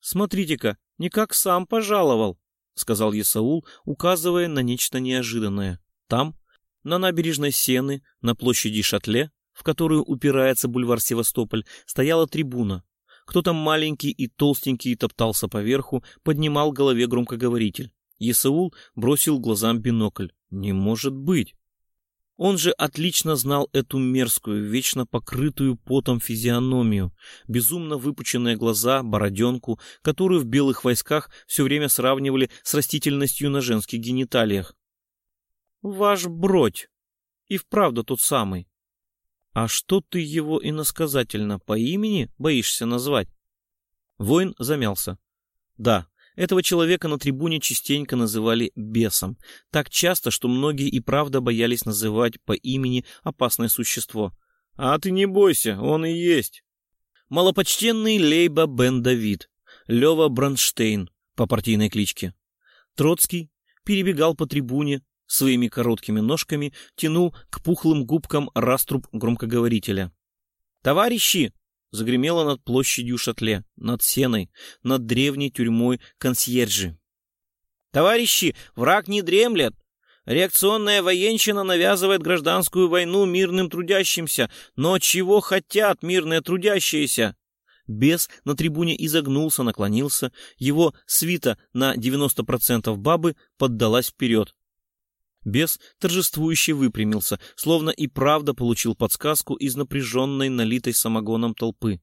Смотрите-ка, никак сам пожаловал, сказал Есаул, указывая на нечто неожиданное. Там, на набережной Сены, на площади Шатле, в которую упирается бульвар Севастополь, стояла трибуна. Кто-то маленький и толстенький топтался поверху, поднимал к голове громкоговоритель. Есаул бросил глазам бинокль. «Не может быть!» Он же отлично знал эту мерзкую, вечно покрытую потом физиономию, безумно выпученные глаза, бороденку, которую в белых войсках все время сравнивали с растительностью на женских гениталиях. «Ваш бродь! И вправду тот самый. А что ты его иносказательно по имени боишься назвать?» Воин замялся. «Да, этого человека на трибуне частенько называли бесом. Так часто, что многие и правда боялись называть по имени опасное существо. А ты не бойся, он и есть. Малопочтенный Лейба Бен Давид, Лева Бронштейн по партийной кличке. Троцкий перебегал по трибуне, своими короткими ножками тянул к пухлым губкам раструб громкоговорителя. «Товарищи!» загремело над площадью Шатле, над Сеной, над древней тюрьмой консьержи. «Товарищи, враг не дремлет! Реакционная военщина навязывает гражданскую войну мирным трудящимся, но чего хотят мирные трудящиеся?» Бес на трибуне изогнулся, наклонился, его свита на 90% бабы поддалась вперед. Бес торжествующе выпрямился, словно и правда получил подсказку из напряженной, налитой самогоном толпы.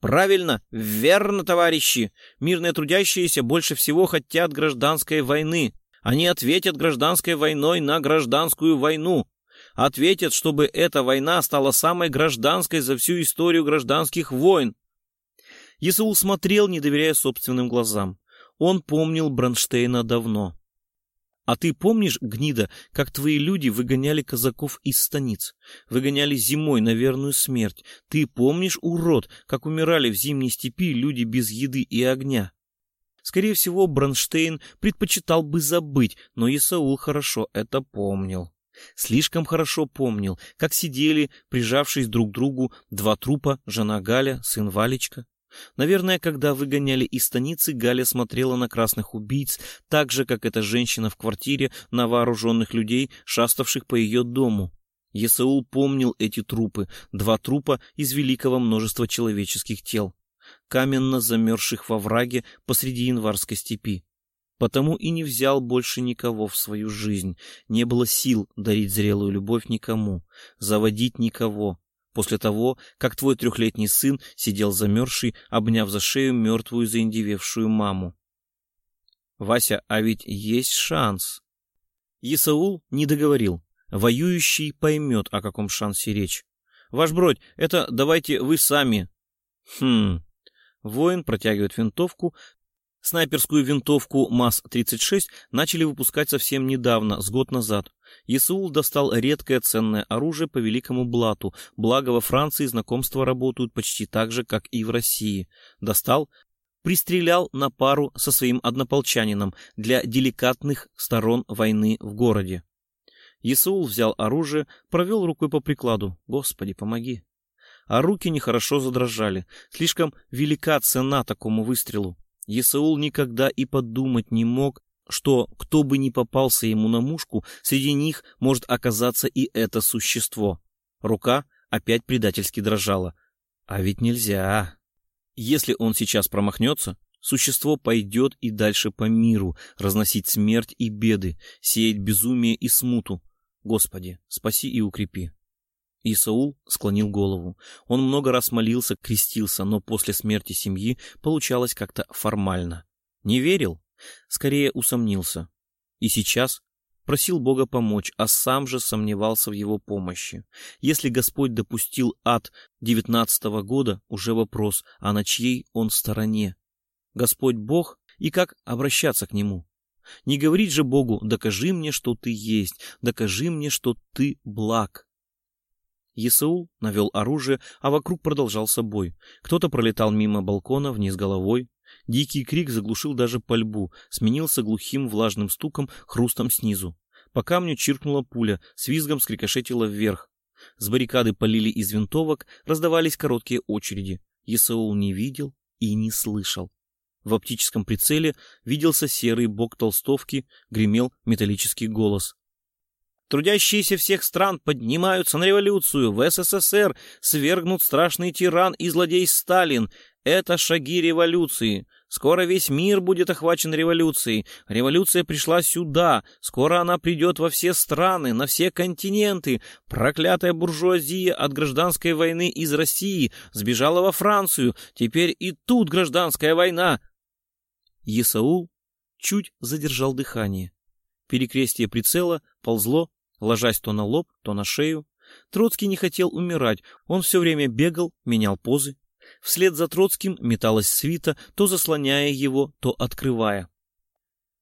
«Правильно, верно, товарищи! Мирные трудящиеся больше всего хотят гражданской войны. Они ответят гражданской войной на гражданскую войну. Ответят, чтобы эта война стала самой гражданской за всю историю гражданских войн». Исаул смотрел, не доверяя собственным глазам. Он помнил Бронштейна давно. А ты помнишь, гнида, как твои люди выгоняли казаков из станиц? Выгоняли зимой на верную смерть. Ты помнишь, урод, как умирали в зимней степи люди без еды и огня? Скорее всего, Бронштейн предпочитал бы забыть, но Исаул хорошо это помнил. Слишком хорошо помнил, как сидели, прижавшись друг к другу, два трупа, жена Галя, сын Валечка. Наверное, когда выгоняли из станицы, Галя смотрела на красных убийц, так же, как эта женщина в квартире на вооруженных людей, шаставших по ее дому. Есаул помнил эти трупы, два трупа из великого множества человеческих тел, каменно замерзших во враге посреди январской степи. Потому и не взял больше никого в свою жизнь, не было сил дарить зрелую любовь никому, заводить никого, после того, как твой трехлетний сын сидел замерзший, обняв за шею мертвую заиндевевшую маму. Вася, а ведь есть шанс. Исаул не договорил. Воюющий поймет, о каком шансе речь. Ваш бродь, это давайте вы сами. Хм. Воин протягивает винтовку, Снайперскую винтовку МАЗ-36 начали выпускать совсем недавно, с год назад. Исаул достал редкое ценное оружие по великому блату, благо во Франции знакомства работают почти так же, как и в России. Достал, пристрелял на пару со своим однополчанином для деликатных сторон войны в городе. Исаул взял оружие, провел рукой по прикладу. Господи, помоги. А руки нехорошо задрожали. Слишком велика цена такому выстрелу. Есаул никогда и подумать не мог, что кто бы ни попался ему на мушку, среди них может оказаться и это существо. Рука опять предательски дрожала. А ведь нельзя. Если он сейчас промахнется, существо пойдет и дальше по миру, разносить смерть и беды, сеять безумие и смуту. Господи, спаси и укрепи. И Саул склонил голову. Он много раз молился, крестился, но после смерти семьи получалось как-то формально. Не верил? Скорее усомнился. И сейчас просил Бога помочь, а сам же сомневался в его помощи. Если Господь допустил ад девятнадцатого года, уже вопрос, а на чьей он стороне? Господь Бог и как обращаться к Нему? Не говорить же Богу, докажи мне, что ты есть, докажи мне, что ты благ. Есаул навел оружие, а вокруг продолжался бой. Кто-то пролетал мимо балкона вниз головой. Дикий крик заглушил даже пальбу, сменился глухим влажным стуком, хрустом снизу. По камню чиркнула пуля, с визгом скрикошетила вверх. С баррикады полили из винтовок, раздавались короткие очереди. Есаул не видел и не слышал. В оптическом прицеле виделся серый бок толстовки, гремел металлический голос. Трудящиеся всех стран поднимаются на революцию. В СССР свергнут страшный тиран и злодей Сталин. Это шаги революции. Скоро весь мир будет охвачен революцией. Революция пришла сюда. Скоро она придет во все страны, на все континенты. Проклятая буржуазия от гражданской войны из России сбежала во Францию. Теперь и тут гражданская война. Есаул чуть задержал дыхание. Перекрестие прицела ползло, ложась то на лоб, то на шею. Троцкий не хотел умирать, он все время бегал, менял позы. Вслед за Троцким металась свита, то заслоняя его, то открывая.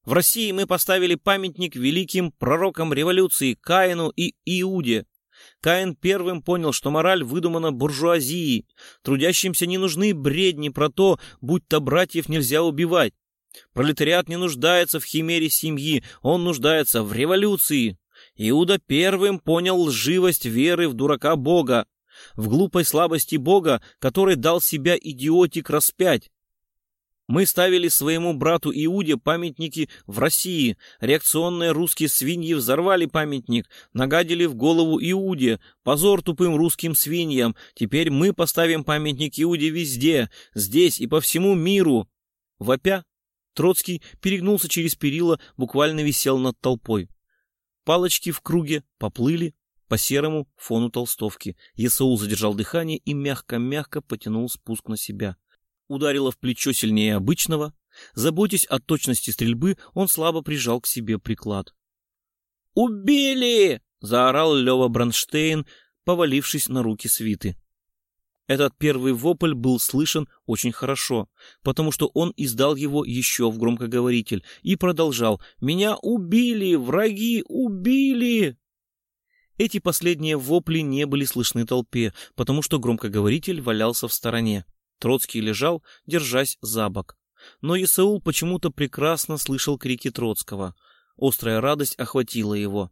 В России мы поставили памятник великим пророкам революции Каину и Иуде. Каин первым понял, что мораль выдумана буржуазией. Трудящимся не нужны бредни про то, будь то братьев нельзя убивать. Пролетариат не нуждается в химере семьи, он нуждается в революции. Иуда первым понял лживость веры в дурака Бога, в глупой слабости Бога, который дал себя идиотик распять. Мы ставили своему брату Иуде памятники в России. Реакционные русские свиньи взорвали памятник, нагадили в голову Иуде. Позор тупым русским свиньям. Теперь мы поставим памятник Иуде везде, здесь и по всему миру. Вопя, Троцкий перегнулся через перила, буквально висел над толпой. Палочки в круге поплыли по серому фону толстовки. Есаул задержал дыхание и мягко-мягко потянул спуск на себя. Ударило в плечо сильнее обычного. Заботясь о точности стрельбы, он слабо прижал к себе приклад. «Убили!» — заорал Лева Бронштейн, повалившись на руки свиты. Этот первый вопль был слышен очень хорошо, потому что он издал его еще в громкоговоритель и продолжал «Меня убили! Враги убили!» Эти последние вопли не были слышны толпе, потому что громкоговоритель валялся в стороне. Троцкий лежал, держась за бок. Но Исаул почему-то прекрасно слышал крики Троцкого. Острая радость охватила его.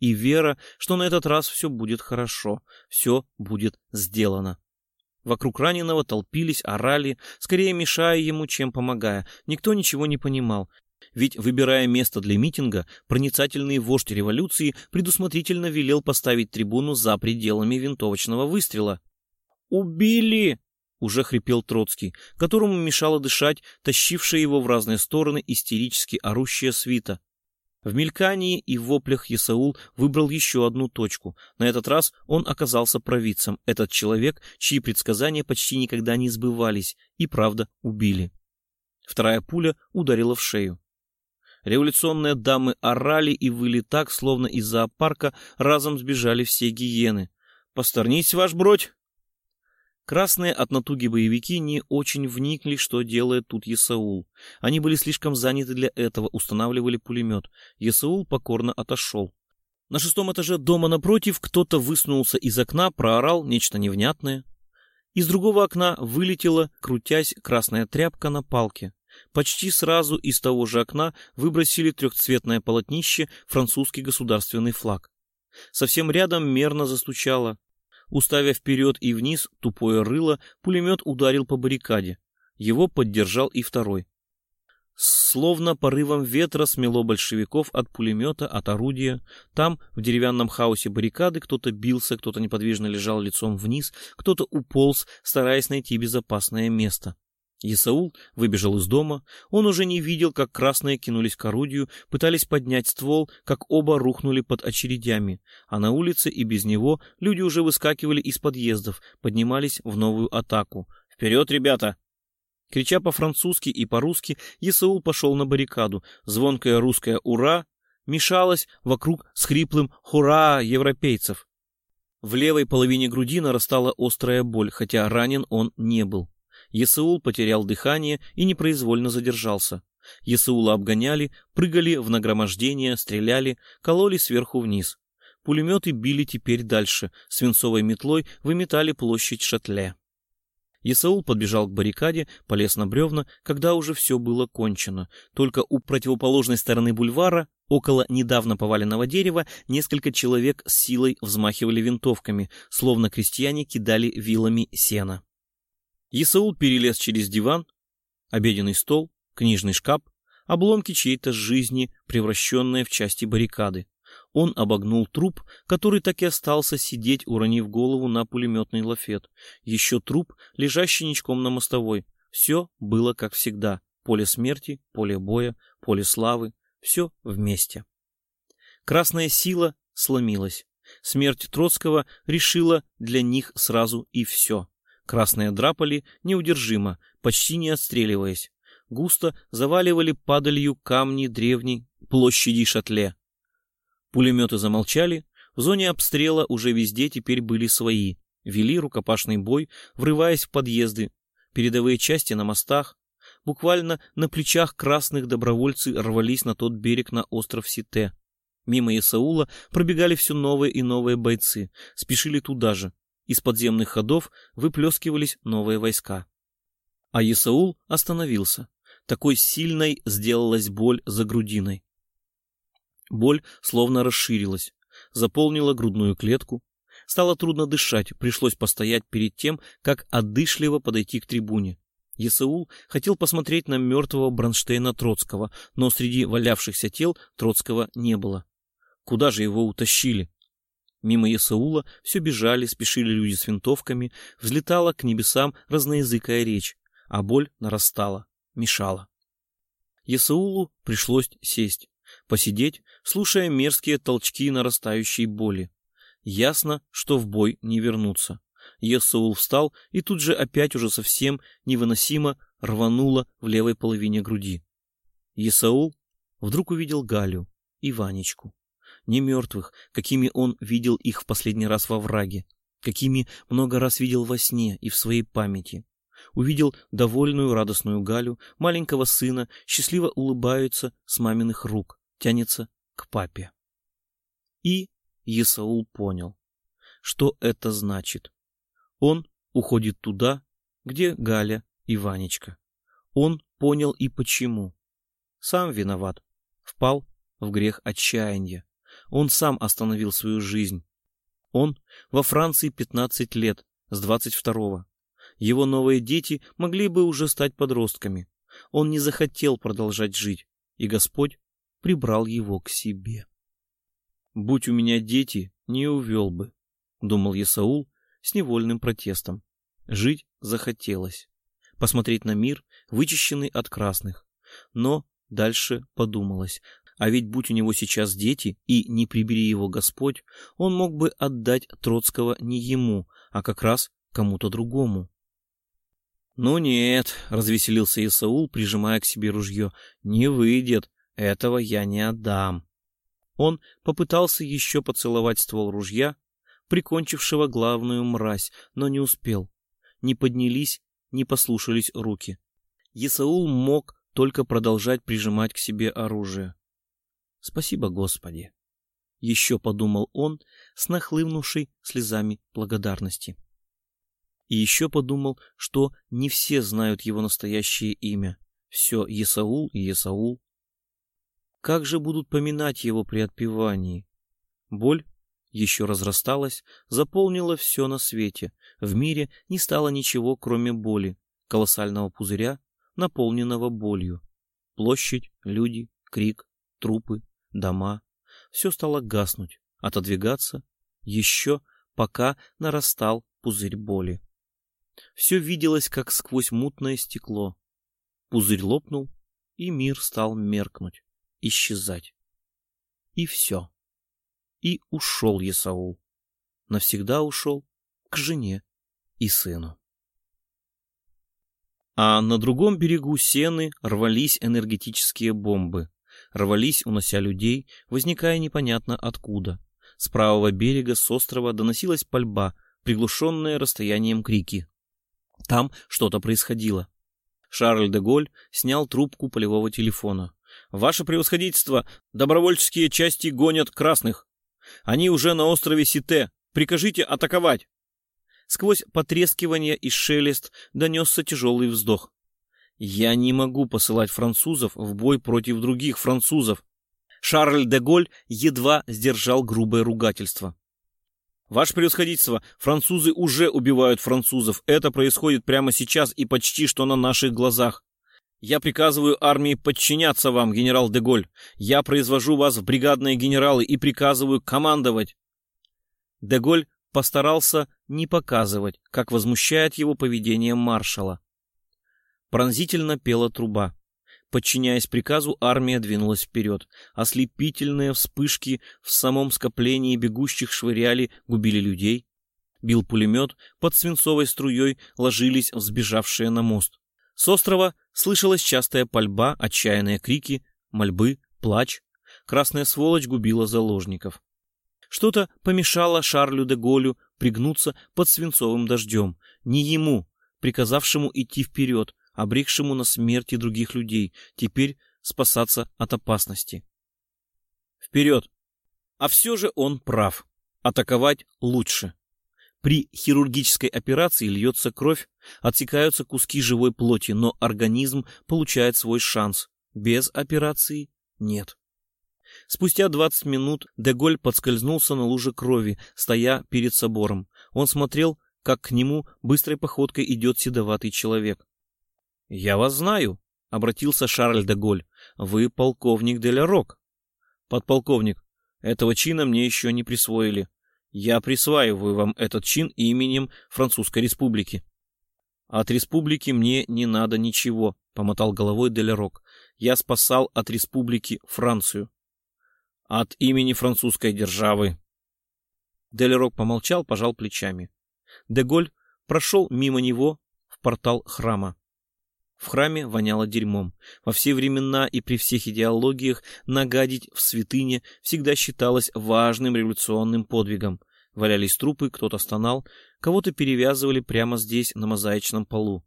И вера, что на этот раз все будет хорошо, все будет сделано. Вокруг раненого толпились, орали, скорее мешая ему, чем помогая. Никто ничего не понимал. Ведь, выбирая место для митинга, проницательный вождь революции предусмотрительно велел поставить трибуну за пределами винтовочного выстрела. «Убили!» — уже хрипел Троцкий, которому мешало дышать, тащившая его в разные стороны истерически орущая свита. В мелькании и воплях Есаул выбрал еще одну точку. На этот раз он оказался провидцем. Этот человек, чьи предсказания почти никогда не сбывались, и правда убили. Вторая пуля ударила в шею. Революционные дамы орали и выли так, словно из зоопарка разом сбежали все гиены. «Посторнись, ваш бродь!» Красные от натуги боевики не очень вникли, что делает тут Есаул. Они были слишком заняты для этого, устанавливали пулемет. Есаул покорно отошел. На шестом этаже дома напротив кто-то высунулся из окна, проорал нечто невнятное. Из другого окна вылетела, крутясь, красная тряпка на палке. Почти сразу из того же окна выбросили трехцветное полотнище французский государственный флаг. Совсем рядом мерно застучало. Уставя вперед и вниз тупое рыло, пулемет ударил по баррикаде. Его поддержал и второй. Словно порывом ветра смело большевиков от пулемета, от орудия. Там, в деревянном хаосе баррикады, кто-то бился, кто-то неподвижно лежал лицом вниз, кто-то уполз, стараясь найти безопасное место. Исаул выбежал из дома. Он уже не видел, как красные кинулись к орудию, пытались поднять ствол, как оба рухнули под очередями. А на улице и без него люди уже выскакивали из подъездов, поднимались в новую атаку. «Вперед, ребята!» Крича по-французски и по-русски, Исаул пошел на баррикаду. Звонкое русское «Ура!» мешалось вокруг с хриплым «Хура!» европейцев. В левой половине груди нарастала острая боль, хотя ранен он не был. Есаул потерял дыхание и непроизвольно задержался. Есаула обгоняли, прыгали в нагромождение, стреляли, кололи сверху вниз. Пулеметы били теперь дальше, свинцовой метлой выметали площадь Шатле. Исаул подбежал к баррикаде, полез на бревна, когда уже все было кончено. Только у противоположной стороны бульвара, около недавно поваленного дерева, несколько человек с силой взмахивали винтовками, словно крестьяне кидали вилами сена. Исаул перелез через диван, обеденный стол, книжный шкаф, обломки чьей-то жизни, превращенные в части баррикады. Он обогнул труп, который так и остался сидеть, уронив голову на пулеметный лафет. Еще труп, лежащий ничком на мостовой. Все было как всегда. Поле смерти, поле боя, поле славы. Все вместе. Красная сила сломилась. Смерть Троцкого решила для них сразу и все. Красные драпали неудержимо, почти не отстреливаясь. Густо заваливали падалью камни древней площади Шатле. Пулеметы замолчали, в зоне обстрела уже везде теперь были свои, вели рукопашный бой, врываясь в подъезды, передовые части на мостах, буквально на плечах красных добровольцы рвались на тот берег на остров Сите. Мимо Исаула пробегали все новые и новые бойцы, спешили туда же. Из подземных ходов выплескивались новые войска. А Исаул остановился. Такой сильной сделалась боль за грудиной. Боль словно расширилась, заполнила грудную клетку. Стало трудно дышать, пришлось постоять перед тем, как отдышливо подойти к трибуне. Есаул хотел посмотреть на мертвого Бронштейна Троцкого, но среди валявшихся тел Троцкого не было. Куда же его утащили? Мимо Есаула все бежали, спешили люди с винтовками, взлетала к небесам разноязыкая речь, а боль нарастала, мешала. Есаулу пришлось сесть посидеть, слушая мерзкие толчки нарастающей боли. Ясно, что в бой не вернуться. Есаул встал и тут же опять уже совсем невыносимо рвануло в левой половине груди. Есаул вдруг увидел Галю и Ванечку. Не мертвых, какими он видел их в последний раз во враге, какими много раз видел во сне и в своей памяти. Увидел довольную радостную Галю, маленького сына, счастливо улыбаются с маминых рук тянется к папе. И Исаул понял, что это значит. Он уходит туда, где Галя и Ванечка. Он понял и почему. Сам виноват. Впал в грех отчаяния. Он сам остановил свою жизнь. Он во Франции 15 лет, с 22-го. Его новые дети могли бы уже стать подростками. Он не захотел продолжать жить, и Господь прибрал его к себе. «Будь у меня дети, не увел бы», — думал Исаул с невольным протестом. Жить захотелось. Посмотреть на мир, вычищенный от красных. Но дальше подумалось, а ведь будь у него сейчас дети, и не прибери его Господь, он мог бы отдать Троцкого не ему, а как раз кому-то другому. «Ну нет», — развеселился Исаул, прижимая к себе ружье, — «не выйдет. Этого я не отдам. Он попытался еще поцеловать ствол ружья, прикончившего главную мразь, но не успел. Не поднялись, не послушались руки. Исаул мог только продолжать прижимать к себе оружие. «Спасибо, Господи!» Еще подумал он с нахлынувшей слезами благодарности. И еще подумал, что не все знают его настоящее имя. Все Исаул и Исаул. Как же будут поминать его при отпевании? Боль еще разрасталась, заполнила все на свете. В мире не стало ничего, кроме боли, колоссального пузыря, наполненного болью. Площадь, люди, крик, трупы, дома. Все стало гаснуть, отодвигаться, еще пока нарастал пузырь боли. Все виделось, как сквозь мутное стекло. Пузырь лопнул, и мир стал меркнуть исчезать. И все. И ушел Есаул. Навсегда ушел к жене и сыну. А на другом берегу Сены рвались энергетические бомбы. Рвались, унося людей, возникая непонятно откуда. С правого берега с острова доносилась пальба, приглушенная расстоянием крики. Там что-то происходило. Шарль де Голь снял трубку полевого телефона. «Ваше превосходительство, добровольческие части гонят красных. Они уже на острове Сите. Прикажите атаковать!» Сквозь потрескивание и шелест донесся тяжелый вздох. «Я не могу посылать французов в бой против других французов». Шарль де Голь едва сдержал грубое ругательство. «Ваше превосходительство, французы уже убивают французов. Это происходит прямо сейчас и почти что на наших глазах. Я приказываю армии подчиняться вам, генерал де Голь. Я произвожу вас в бригадные генералы и приказываю командовать». Деголь постарался не показывать, как возмущает его поведение маршала. Пронзительно пела труба. Подчиняясь приказу, армия двинулась вперед. Ослепительные вспышки в самом скоплении бегущих швыряли, губили людей. Бил пулемет, под свинцовой струей ложились взбежавшие на мост. С острова слышалась частая пальба, отчаянные крики, мольбы, плач. Красная сволочь губила заложников. Что-то помешало Шарлю де Голю пригнуться под свинцовым дождем. Не ему, приказавшему идти вперед, обрекшему на смерти других людей, теперь спасаться от опасности. Вперед! А все же он прав. Атаковать лучше. При хирургической операции льется кровь, отсекаются куски живой плоти, но организм получает свой шанс. Без операции нет. Спустя 20 минут Деголь подскользнулся на луже крови, стоя перед собором. Он смотрел, как к нему быстрой походкой идет седоватый человек. — Я вас знаю, — обратился Шарль Деголь. — Вы полковник Делярок. — Подполковник, этого чина мне еще не присвоили. Я присваиваю вам этот чин именем Французской Республики. — От республики мне не надо ничего, — помотал головой Делярок. Я спасал от республики Францию. От имени французской державы. Делерок помолчал, пожал плечами. Деголь прошел мимо него в портал храма. В храме воняло дерьмом. Во все времена и при всех идеологиях нагадить в святыне всегда считалось важным революционным подвигом. Валялись трупы, кто-то стонал, кого-то перевязывали прямо здесь, на мозаичном полу.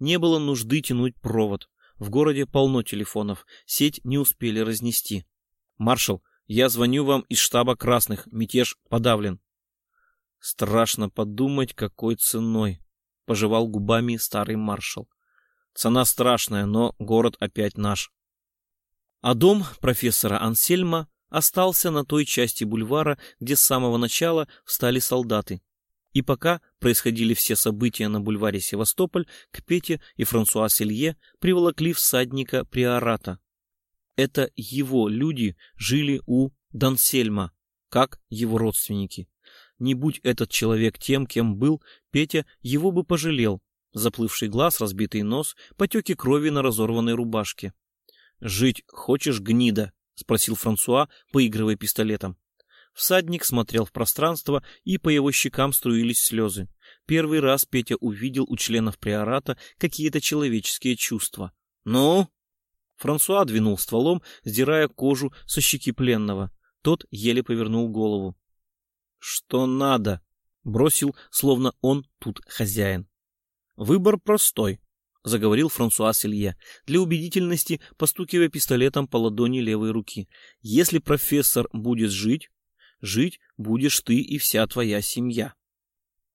Не было нужды тянуть провод. В городе полно телефонов, сеть не успели разнести. «Маршал, я звоню вам из штаба красных. Мятеж подавлен». «Страшно подумать, какой ценой», — пожевал губами старый маршал. «Цена страшная, но город опять наш». А дом профессора Ансельма остался на той части бульвара, где с самого начала встали солдаты. И пока происходили все события на бульваре Севастополь, к Пете и Франсуа Селье приволокли всадника приората, это его люди жили у Дансельма, как его родственники. Не будь этот человек тем, кем был, Петя его бы пожалел. Заплывший глаз, разбитый нос, потеки крови на разорванной рубашке. «Жить хочешь, гнида?» — спросил Франсуа, поигрывая пистолетом. Всадник смотрел в пространство, и по его щекам струились слезы. Первый раз Петя увидел у членов приората какие-то человеческие чувства. «Ну?» Франсуа двинул стволом, сдирая кожу со щеки пленного. Тот еле повернул голову. «Что надо?» — бросил, словно он тут хозяин. «Выбор простой», — заговорил Франсуа Селье, для убедительности постукивая пистолетом по ладони левой руки. «Если профессор будет жить, жить будешь ты и вся твоя семья.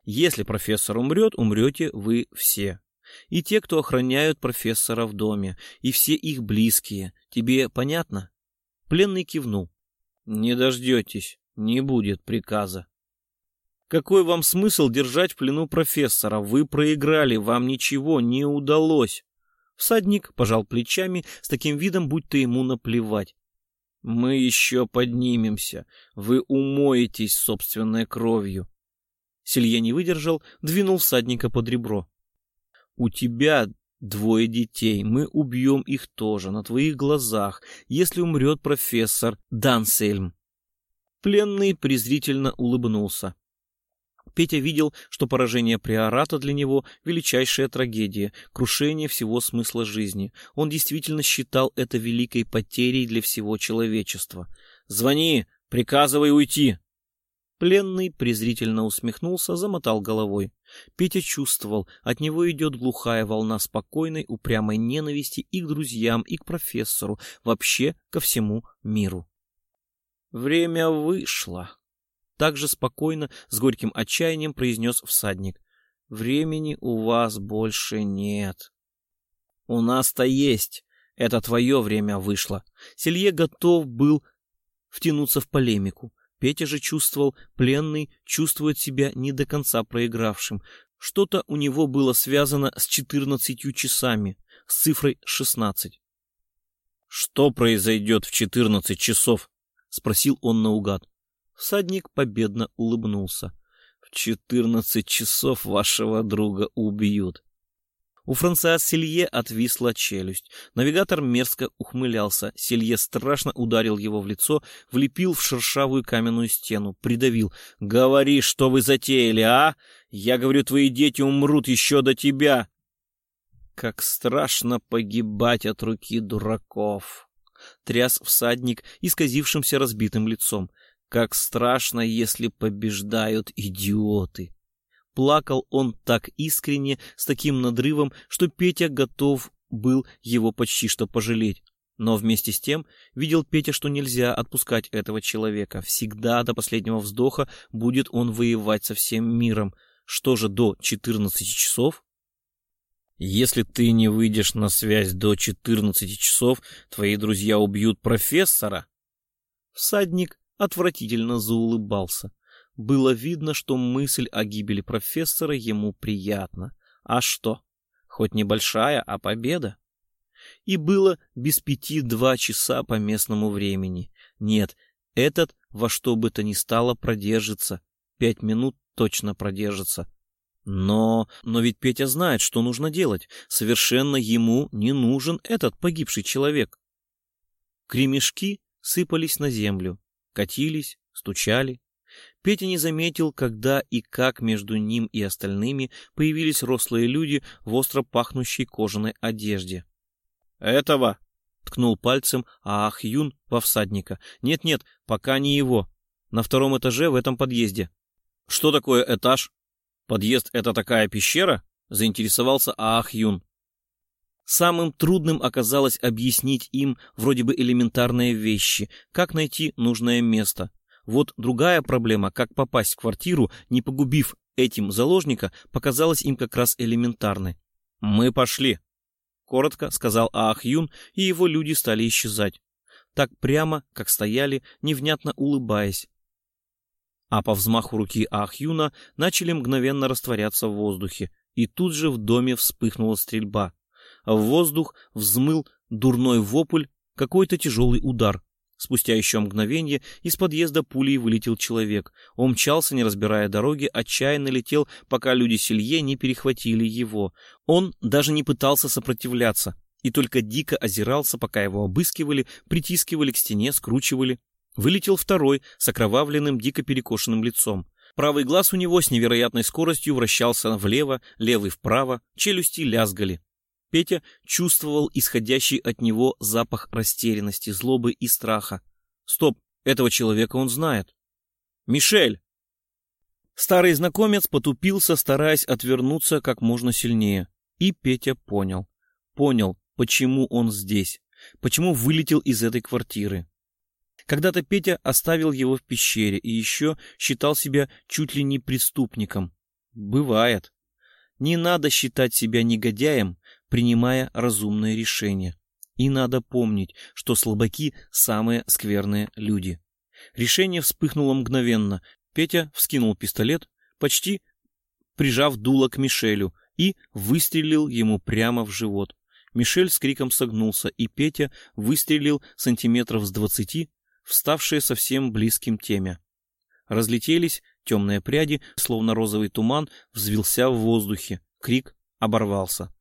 Если профессор умрет, умрете вы все и те, кто охраняют профессора в доме, и все их близкие. Тебе понятно?» Пленный кивнул. «Не дождетесь, не будет приказа». «Какой вам смысл держать в плену профессора? Вы проиграли, вам ничего не удалось». Всадник пожал плечами с таким видом, будто ему наплевать. «Мы еще поднимемся. Вы умоетесь собственной кровью». Селье не выдержал, двинул всадника под ребро. У тебя двое детей, мы убьем их тоже, на твоих глазах, если умрет профессор Дансельм. Пленный презрительно улыбнулся. Петя видел, что поражение приората для него — величайшая трагедия, крушение всего смысла жизни. Он действительно считал это великой потерей для всего человечества. «Звони! Приказывай уйти!» Пленный презрительно усмехнулся, замотал головой. Петя чувствовал, от него идет глухая волна спокойной, упрямой ненависти и к друзьям, и к профессору, вообще ко всему миру. Время вышло. Так же спокойно, с горьким отчаянием произнес всадник. Времени у вас больше нет. У нас-то есть. Это твое время вышло. Селье готов был втянуться в полемику. Петя же чувствовал, пленный чувствует себя не до конца проигравшим. Что-то у него было связано с четырнадцатью часами, с цифрой шестнадцать. «Что произойдет в четырнадцать часов?» — спросил он наугад. Всадник победно улыбнулся. «В четырнадцать часов вашего друга убьют». У Франсуа Селье отвисла челюсть. Навигатор мерзко ухмылялся. Селье страшно ударил его в лицо, влепил в шершавую каменную стену, придавил. «Говори, что вы затеяли, а? Я говорю, твои дети умрут еще до тебя!» «Как страшно погибать от руки дураков!» Тряс всадник исказившимся разбитым лицом. «Как страшно, если побеждают идиоты!» Плакал он так искренне, с таким надрывом, что Петя готов был его почти что пожалеть. Но вместе с тем видел Петя, что нельзя отпускать этого человека. Всегда до последнего вздоха будет он воевать со всем миром. Что же до 14 часов? Если ты не выйдешь на связь до 14 часов, твои друзья убьют профессора. Всадник отвратительно заулыбался. Было видно, что мысль о гибели профессора ему приятна. А что? Хоть небольшая, а победа. И было без пяти два часа по местному времени. Нет, этот во что бы то ни стало продержится. Пять минут точно продержится. Но... но ведь Петя знает, что нужно делать. Совершенно ему не нужен этот погибший человек. Кремешки сыпались на землю, катились, стучали, Петя не заметил, когда и как между ним и остальными появились рослые люди в остро пахнущей кожаной одежде. «Этого!» — ткнул пальцем Аах Юн во всадника. «Нет-нет, пока не его. На втором этаже в этом подъезде». «Что такое этаж? Подъезд — это такая пещера?» — заинтересовался Аах Юн. Самым трудным оказалось объяснить им вроде бы элементарные вещи, как найти нужное место — вот другая проблема, как попасть в квартиру, не погубив этим заложника, показалась им как раз элементарной. «Мы пошли», — коротко сказал Аах и его люди стали исчезать. Так прямо, как стояли, невнятно улыбаясь. А по взмаху руки Аах начали мгновенно растворяться в воздухе, и тут же в доме вспыхнула стрельба. В воздух взмыл дурной вопль, какой-то тяжелый удар. Спустя еще мгновение из подъезда пулей вылетел человек. Он мчался, не разбирая дороги, отчаянно летел, пока люди Селье не перехватили его. Он даже не пытался сопротивляться и только дико озирался, пока его обыскивали, притискивали к стене, скручивали. Вылетел второй с окровавленным, дико перекошенным лицом. Правый глаз у него с невероятной скоростью вращался влево, левый вправо, челюсти лязгали. Петя чувствовал исходящий от него запах растерянности, злобы и страха. Стоп, этого человека он знает. «Мишель!» Старый знакомец потупился, стараясь отвернуться как можно сильнее. И Петя понял. Понял, почему он здесь. Почему вылетел из этой квартиры. Когда-то Петя оставил его в пещере и еще считал себя чуть ли не преступником. Бывает. Не надо считать себя негодяем, принимая разумные решения. И надо помнить, что слабаки – самые скверные люди. Решение вспыхнуло мгновенно. Петя вскинул пистолет, почти прижав дуло к Мишелю, и выстрелил ему прямо в живот. Мишель с криком согнулся, и Петя выстрелил сантиметров с двадцати, вставшие совсем близким теме. Разлетелись темные пряди, словно розовый туман взвился в воздухе. Крик оборвался.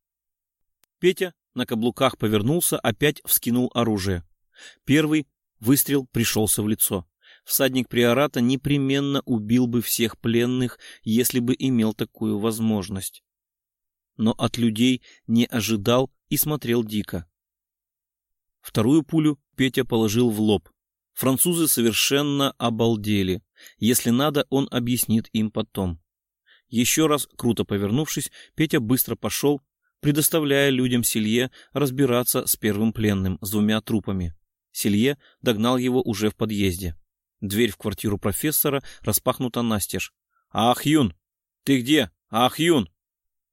Петя на каблуках повернулся, опять вскинул оружие. Первый выстрел пришелся в лицо. Всадник приората непременно убил бы всех пленных, если бы имел такую возможность. Но от людей не ожидал и смотрел дико. Вторую пулю Петя положил в лоб. Французы совершенно обалдели. Если надо, он объяснит им потом. Еще раз, круто повернувшись, Петя быстро пошел, предоставляя людям Селье разбираться с первым пленным, с двумя трупами. Селье догнал его уже в подъезде. Дверь в квартиру профессора распахнута настежь. «Ах, Юн! Ты где? Ах, Юн!»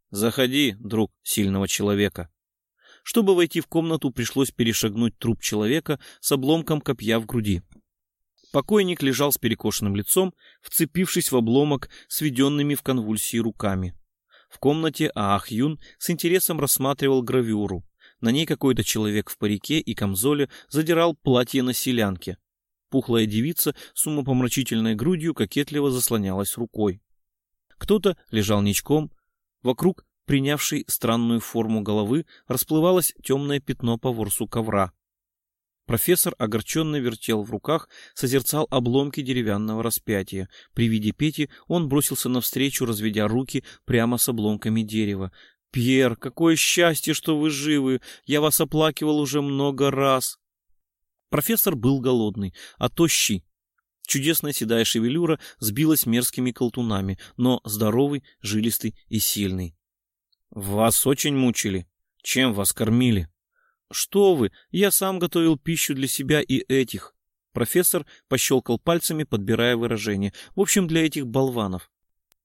«Заходи, друг сильного человека». Чтобы войти в комнату, пришлось перешагнуть труп человека с обломком копья в груди. Покойник лежал с перекошенным лицом, вцепившись в обломок сведенными в конвульсии руками. В комнате Аах Юн с интересом рассматривал гравюру. На ней какой-то человек в парике и камзоле задирал платье на селянке. Пухлая девица с умопомрачительной грудью кокетливо заслонялась рукой. Кто-то лежал ничком, вокруг принявшей странную форму головы расплывалось темное пятно по ворсу ковра. Профессор огорченно вертел в руках, созерцал обломки деревянного распятия. При виде Пети он бросился навстречу, разведя руки прямо с обломками дерева. «Пьер, какое счастье, что вы живы! Я вас оплакивал уже много раз!» Профессор был голодный, а тощий. Чудесная седая шевелюра сбилась мерзкими колтунами, но здоровый, жилистый и сильный. «Вас очень мучили? Чем вас кормили?» «Что вы, я сам готовил пищу для себя и этих». Профессор пощелкал пальцами, подбирая выражение. В общем, для этих болванов.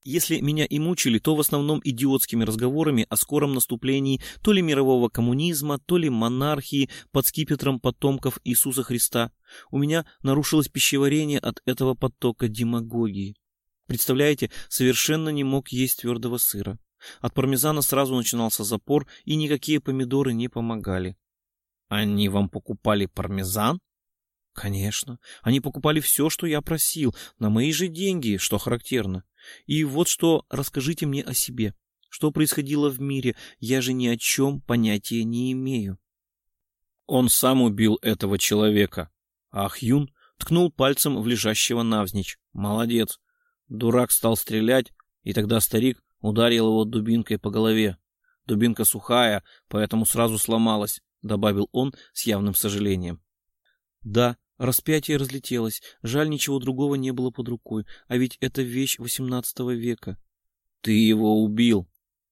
Если меня и мучили, то в основном идиотскими разговорами о скором наступлении то ли мирового коммунизма, то ли монархии под скипетром потомков Иисуса Христа. У меня нарушилось пищеварение от этого потока демагогии. Представляете, совершенно не мог есть твердого сыра. От пармезана сразу начинался запор, и никакие помидоры не помогали. Они вам покупали пармезан? Конечно. Они покупали все, что я просил, на мои же деньги, что характерно. И вот что расскажите мне о себе. Что происходило в мире, я же ни о чем понятия не имею. Он сам убил этого человека. Ах, Юн ткнул пальцем в лежащего навзничь. Молодец. Дурак стал стрелять, и тогда старик ударил его дубинкой по голове. Дубинка сухая, поэтому сразу сломалась добавил он с явным сожалением. Да, распятие разлетелось. Жаль, ничего другого не было под рукой. А ведь это вещь XVIII века. Ты его убил.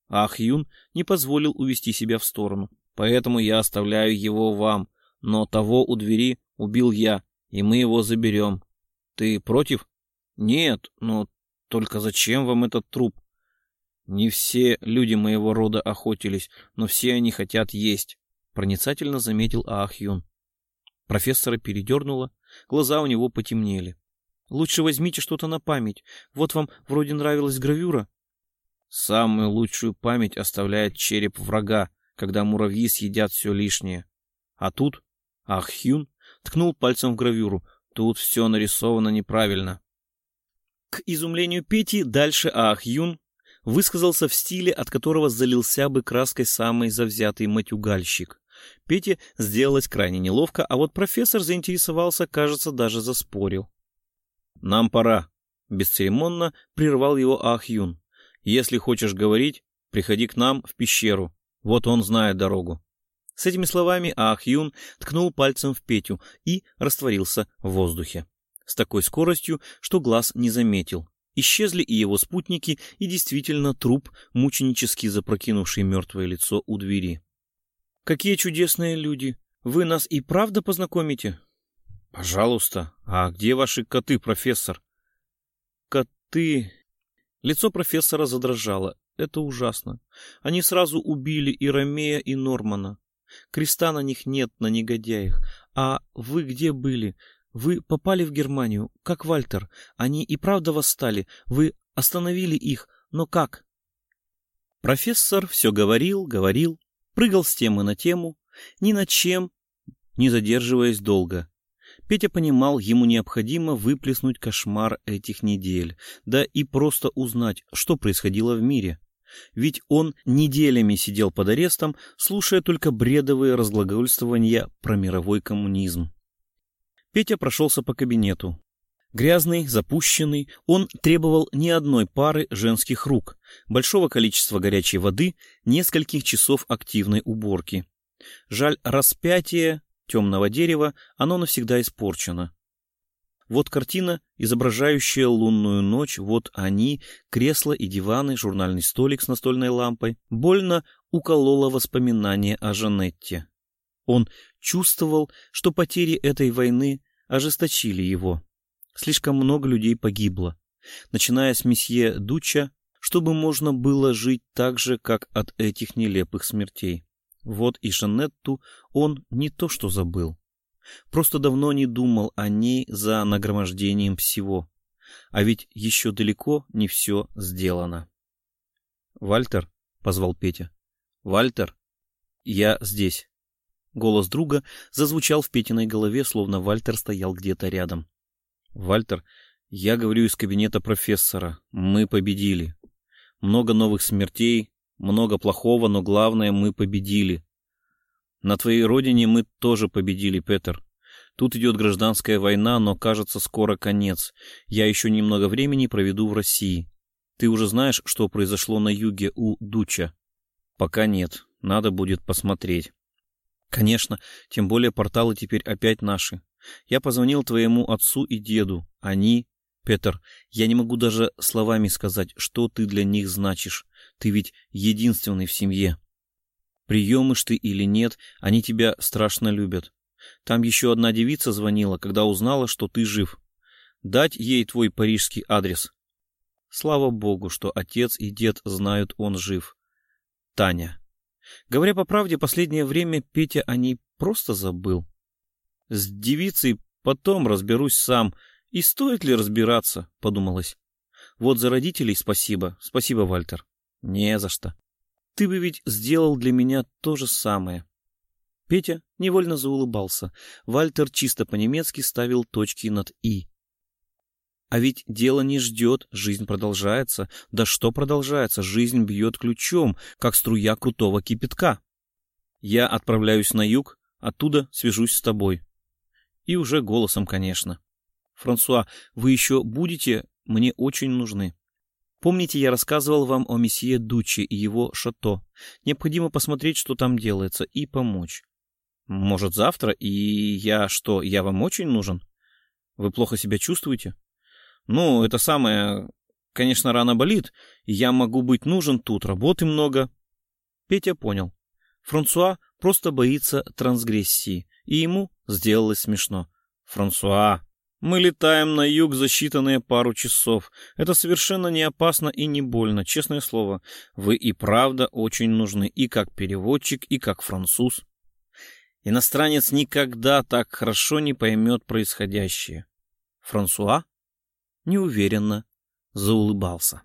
Ах Юн не позволил увести себя в сторону. Поэтому я оставляю его вам. Но того у двери убил я, и мы его заберем. Ты против? Нет, но только зачем вам этот труп? Не все люди моего рода охотились, но все они хотят есть проницательно заметил Аахюн. Профессора передернуло, глаза у него потемнели. Лучше возьмите что-то на память. Вот вам вроде нравилась гравюра. Самую лучшую память оставляет череп врага, когда муравьи съедят все лишнее. А тут Ахюн ткнул пальцем в гравюру. Тут все нарисовано неправильно. К изумлению Пети дальше Ахюн высказался в стиле, от которого залился бы краской самый завзятый матюгальщик. Пете сделалось крайне неловко, а вот профессор заинтересовался, кажется, даже заспорил. «Нам пора», — бесцеремонно прервал его Ах Юн. «Если хочешь говорить, приходи к нам в пещеру. Вот он знает дорогу». С этими словами Ах Юн ткнул пальцем в Петю и растворился в воздухе. С такой скоростью, что глаз не заметил. Исчезли и его спутники, и действительно труп, мученически запрокинувший мертвое лицо у двери. Какие чудесные люди! Вы нас и правда познакомите? Пожалуйста. А где ваши коты, профессор? Коты... Лицо профессора задрожало. Это ужасно. Они сразу убили и Ромея, и Нормана. Креста на них нет, на негодяях. А вы где были? Вы попали в Германию, как Вальтер. Они и правда восстали. Вы остановили их, но как? Профессор все говорил, говорил, прыгал с темы на тему, ни над чем, не задерживаясь долго. Петя понимал, ему необходимо выплеснуть кошмар этих недель, да и просто узнать, что происходило в мире. Ведь он неделями сидел под арестом, слушая только бредовые разглагольствования про мировой коммунизм. Петя прошелся по кабинету. Грязный, запущенный, он требовал не одной пары женских рук, большого количества горячей воды, нескольких часов активной уборки. Жаль, распятие темного дерева, оно навсегда испорчено. Вот картина, изображающая лунную ночь, вот они, кресла и диваны, журнальный столик с настольной лампой, больно укололо воспоминание о Жанетте. Он чувствовал, что потери этой войны ожесточили его. Слишком много людей погибло, начиная с месье Дуча, чтобы можно было жить так же, как от этих нелепых смертей. Вот и Жанетту он не то что забыл. Просто давно не думал о ней за нагромождением всего. А ведь еще далеко не все сделано. «Вальтер?» — позвал Петя. «Вальтер? Я здесь». Голос друга зазвучал в Петиной голове, словно Вальтер стоял где-то рядом. «Вальтер, я говорю из кабинета профессора. Мы победили. Много новых смертей, много плохого, но главное, мы победили. На твоей родине мы тоже победили, Петер. Тут идет гражданская война, но, кажется, скоро конец. Я еще немного времени проведу в России. Ты уже знаешь, что произошло на юге у Дуча? Пока нет. Надо будет посмотреть. Конечно, тем более порталы теперь опять наши. Я позвонил твоему отцу и деду. Они... Петр, я не могу даже словами сказать, что ты для них значишь. Ты ведь единственный в семье. Приемыш ты или нет, они тебя страшно любят. Там еще одна девица звонила, когда узнала, что ты жив. Дать ей твой парижский адрес. Слава богу, что отец и дед знают, он жив. Таня. Говоря по правде, последнее время Петя о ней просто забыл. С девицей потом разберусь сам. И стоит ли разбираться, подумалось. Вот за родителей спасибо. Спасибо, Вальтер. Не за что. Ты бы ведь сделал для меня то же самое. Петя невольно заулыбался. Вальтер чисто по-немецки ставил точки над «и». А ведь дело не ждет, жизнь продолжается. Да что продолжается, жизнь бьет ключом, как струя крутого кипятка. Я отправляюсь на юг, оттуда свяжусь с тобой. И уже голосом, конечно. Франсуа, вы еще будете? Мне очень нужны. Помните, я рассказывал вам о месье Дучи и его шато. Необходимо посмотреть, что там делается, и помочь. Может, завтра? И я что, я вам очень нужен? Вы плохо себя чувствуете? Ну, это самое... Конечно, рана болит, я могу быть нужен тут, работы много. Петя понял. Франсуа просто боится трансгрессии, и ему сделалось смешно. Франсуа, мы летаем на юг за считанные пару часов. Это совершенно не опасно и не больно, честное слово. Вы и правда очень нужны и как переводчик, и как француз. Иностранец никогда так хорошо не поймет происходящее. Франсуа неуверенно заулыбался.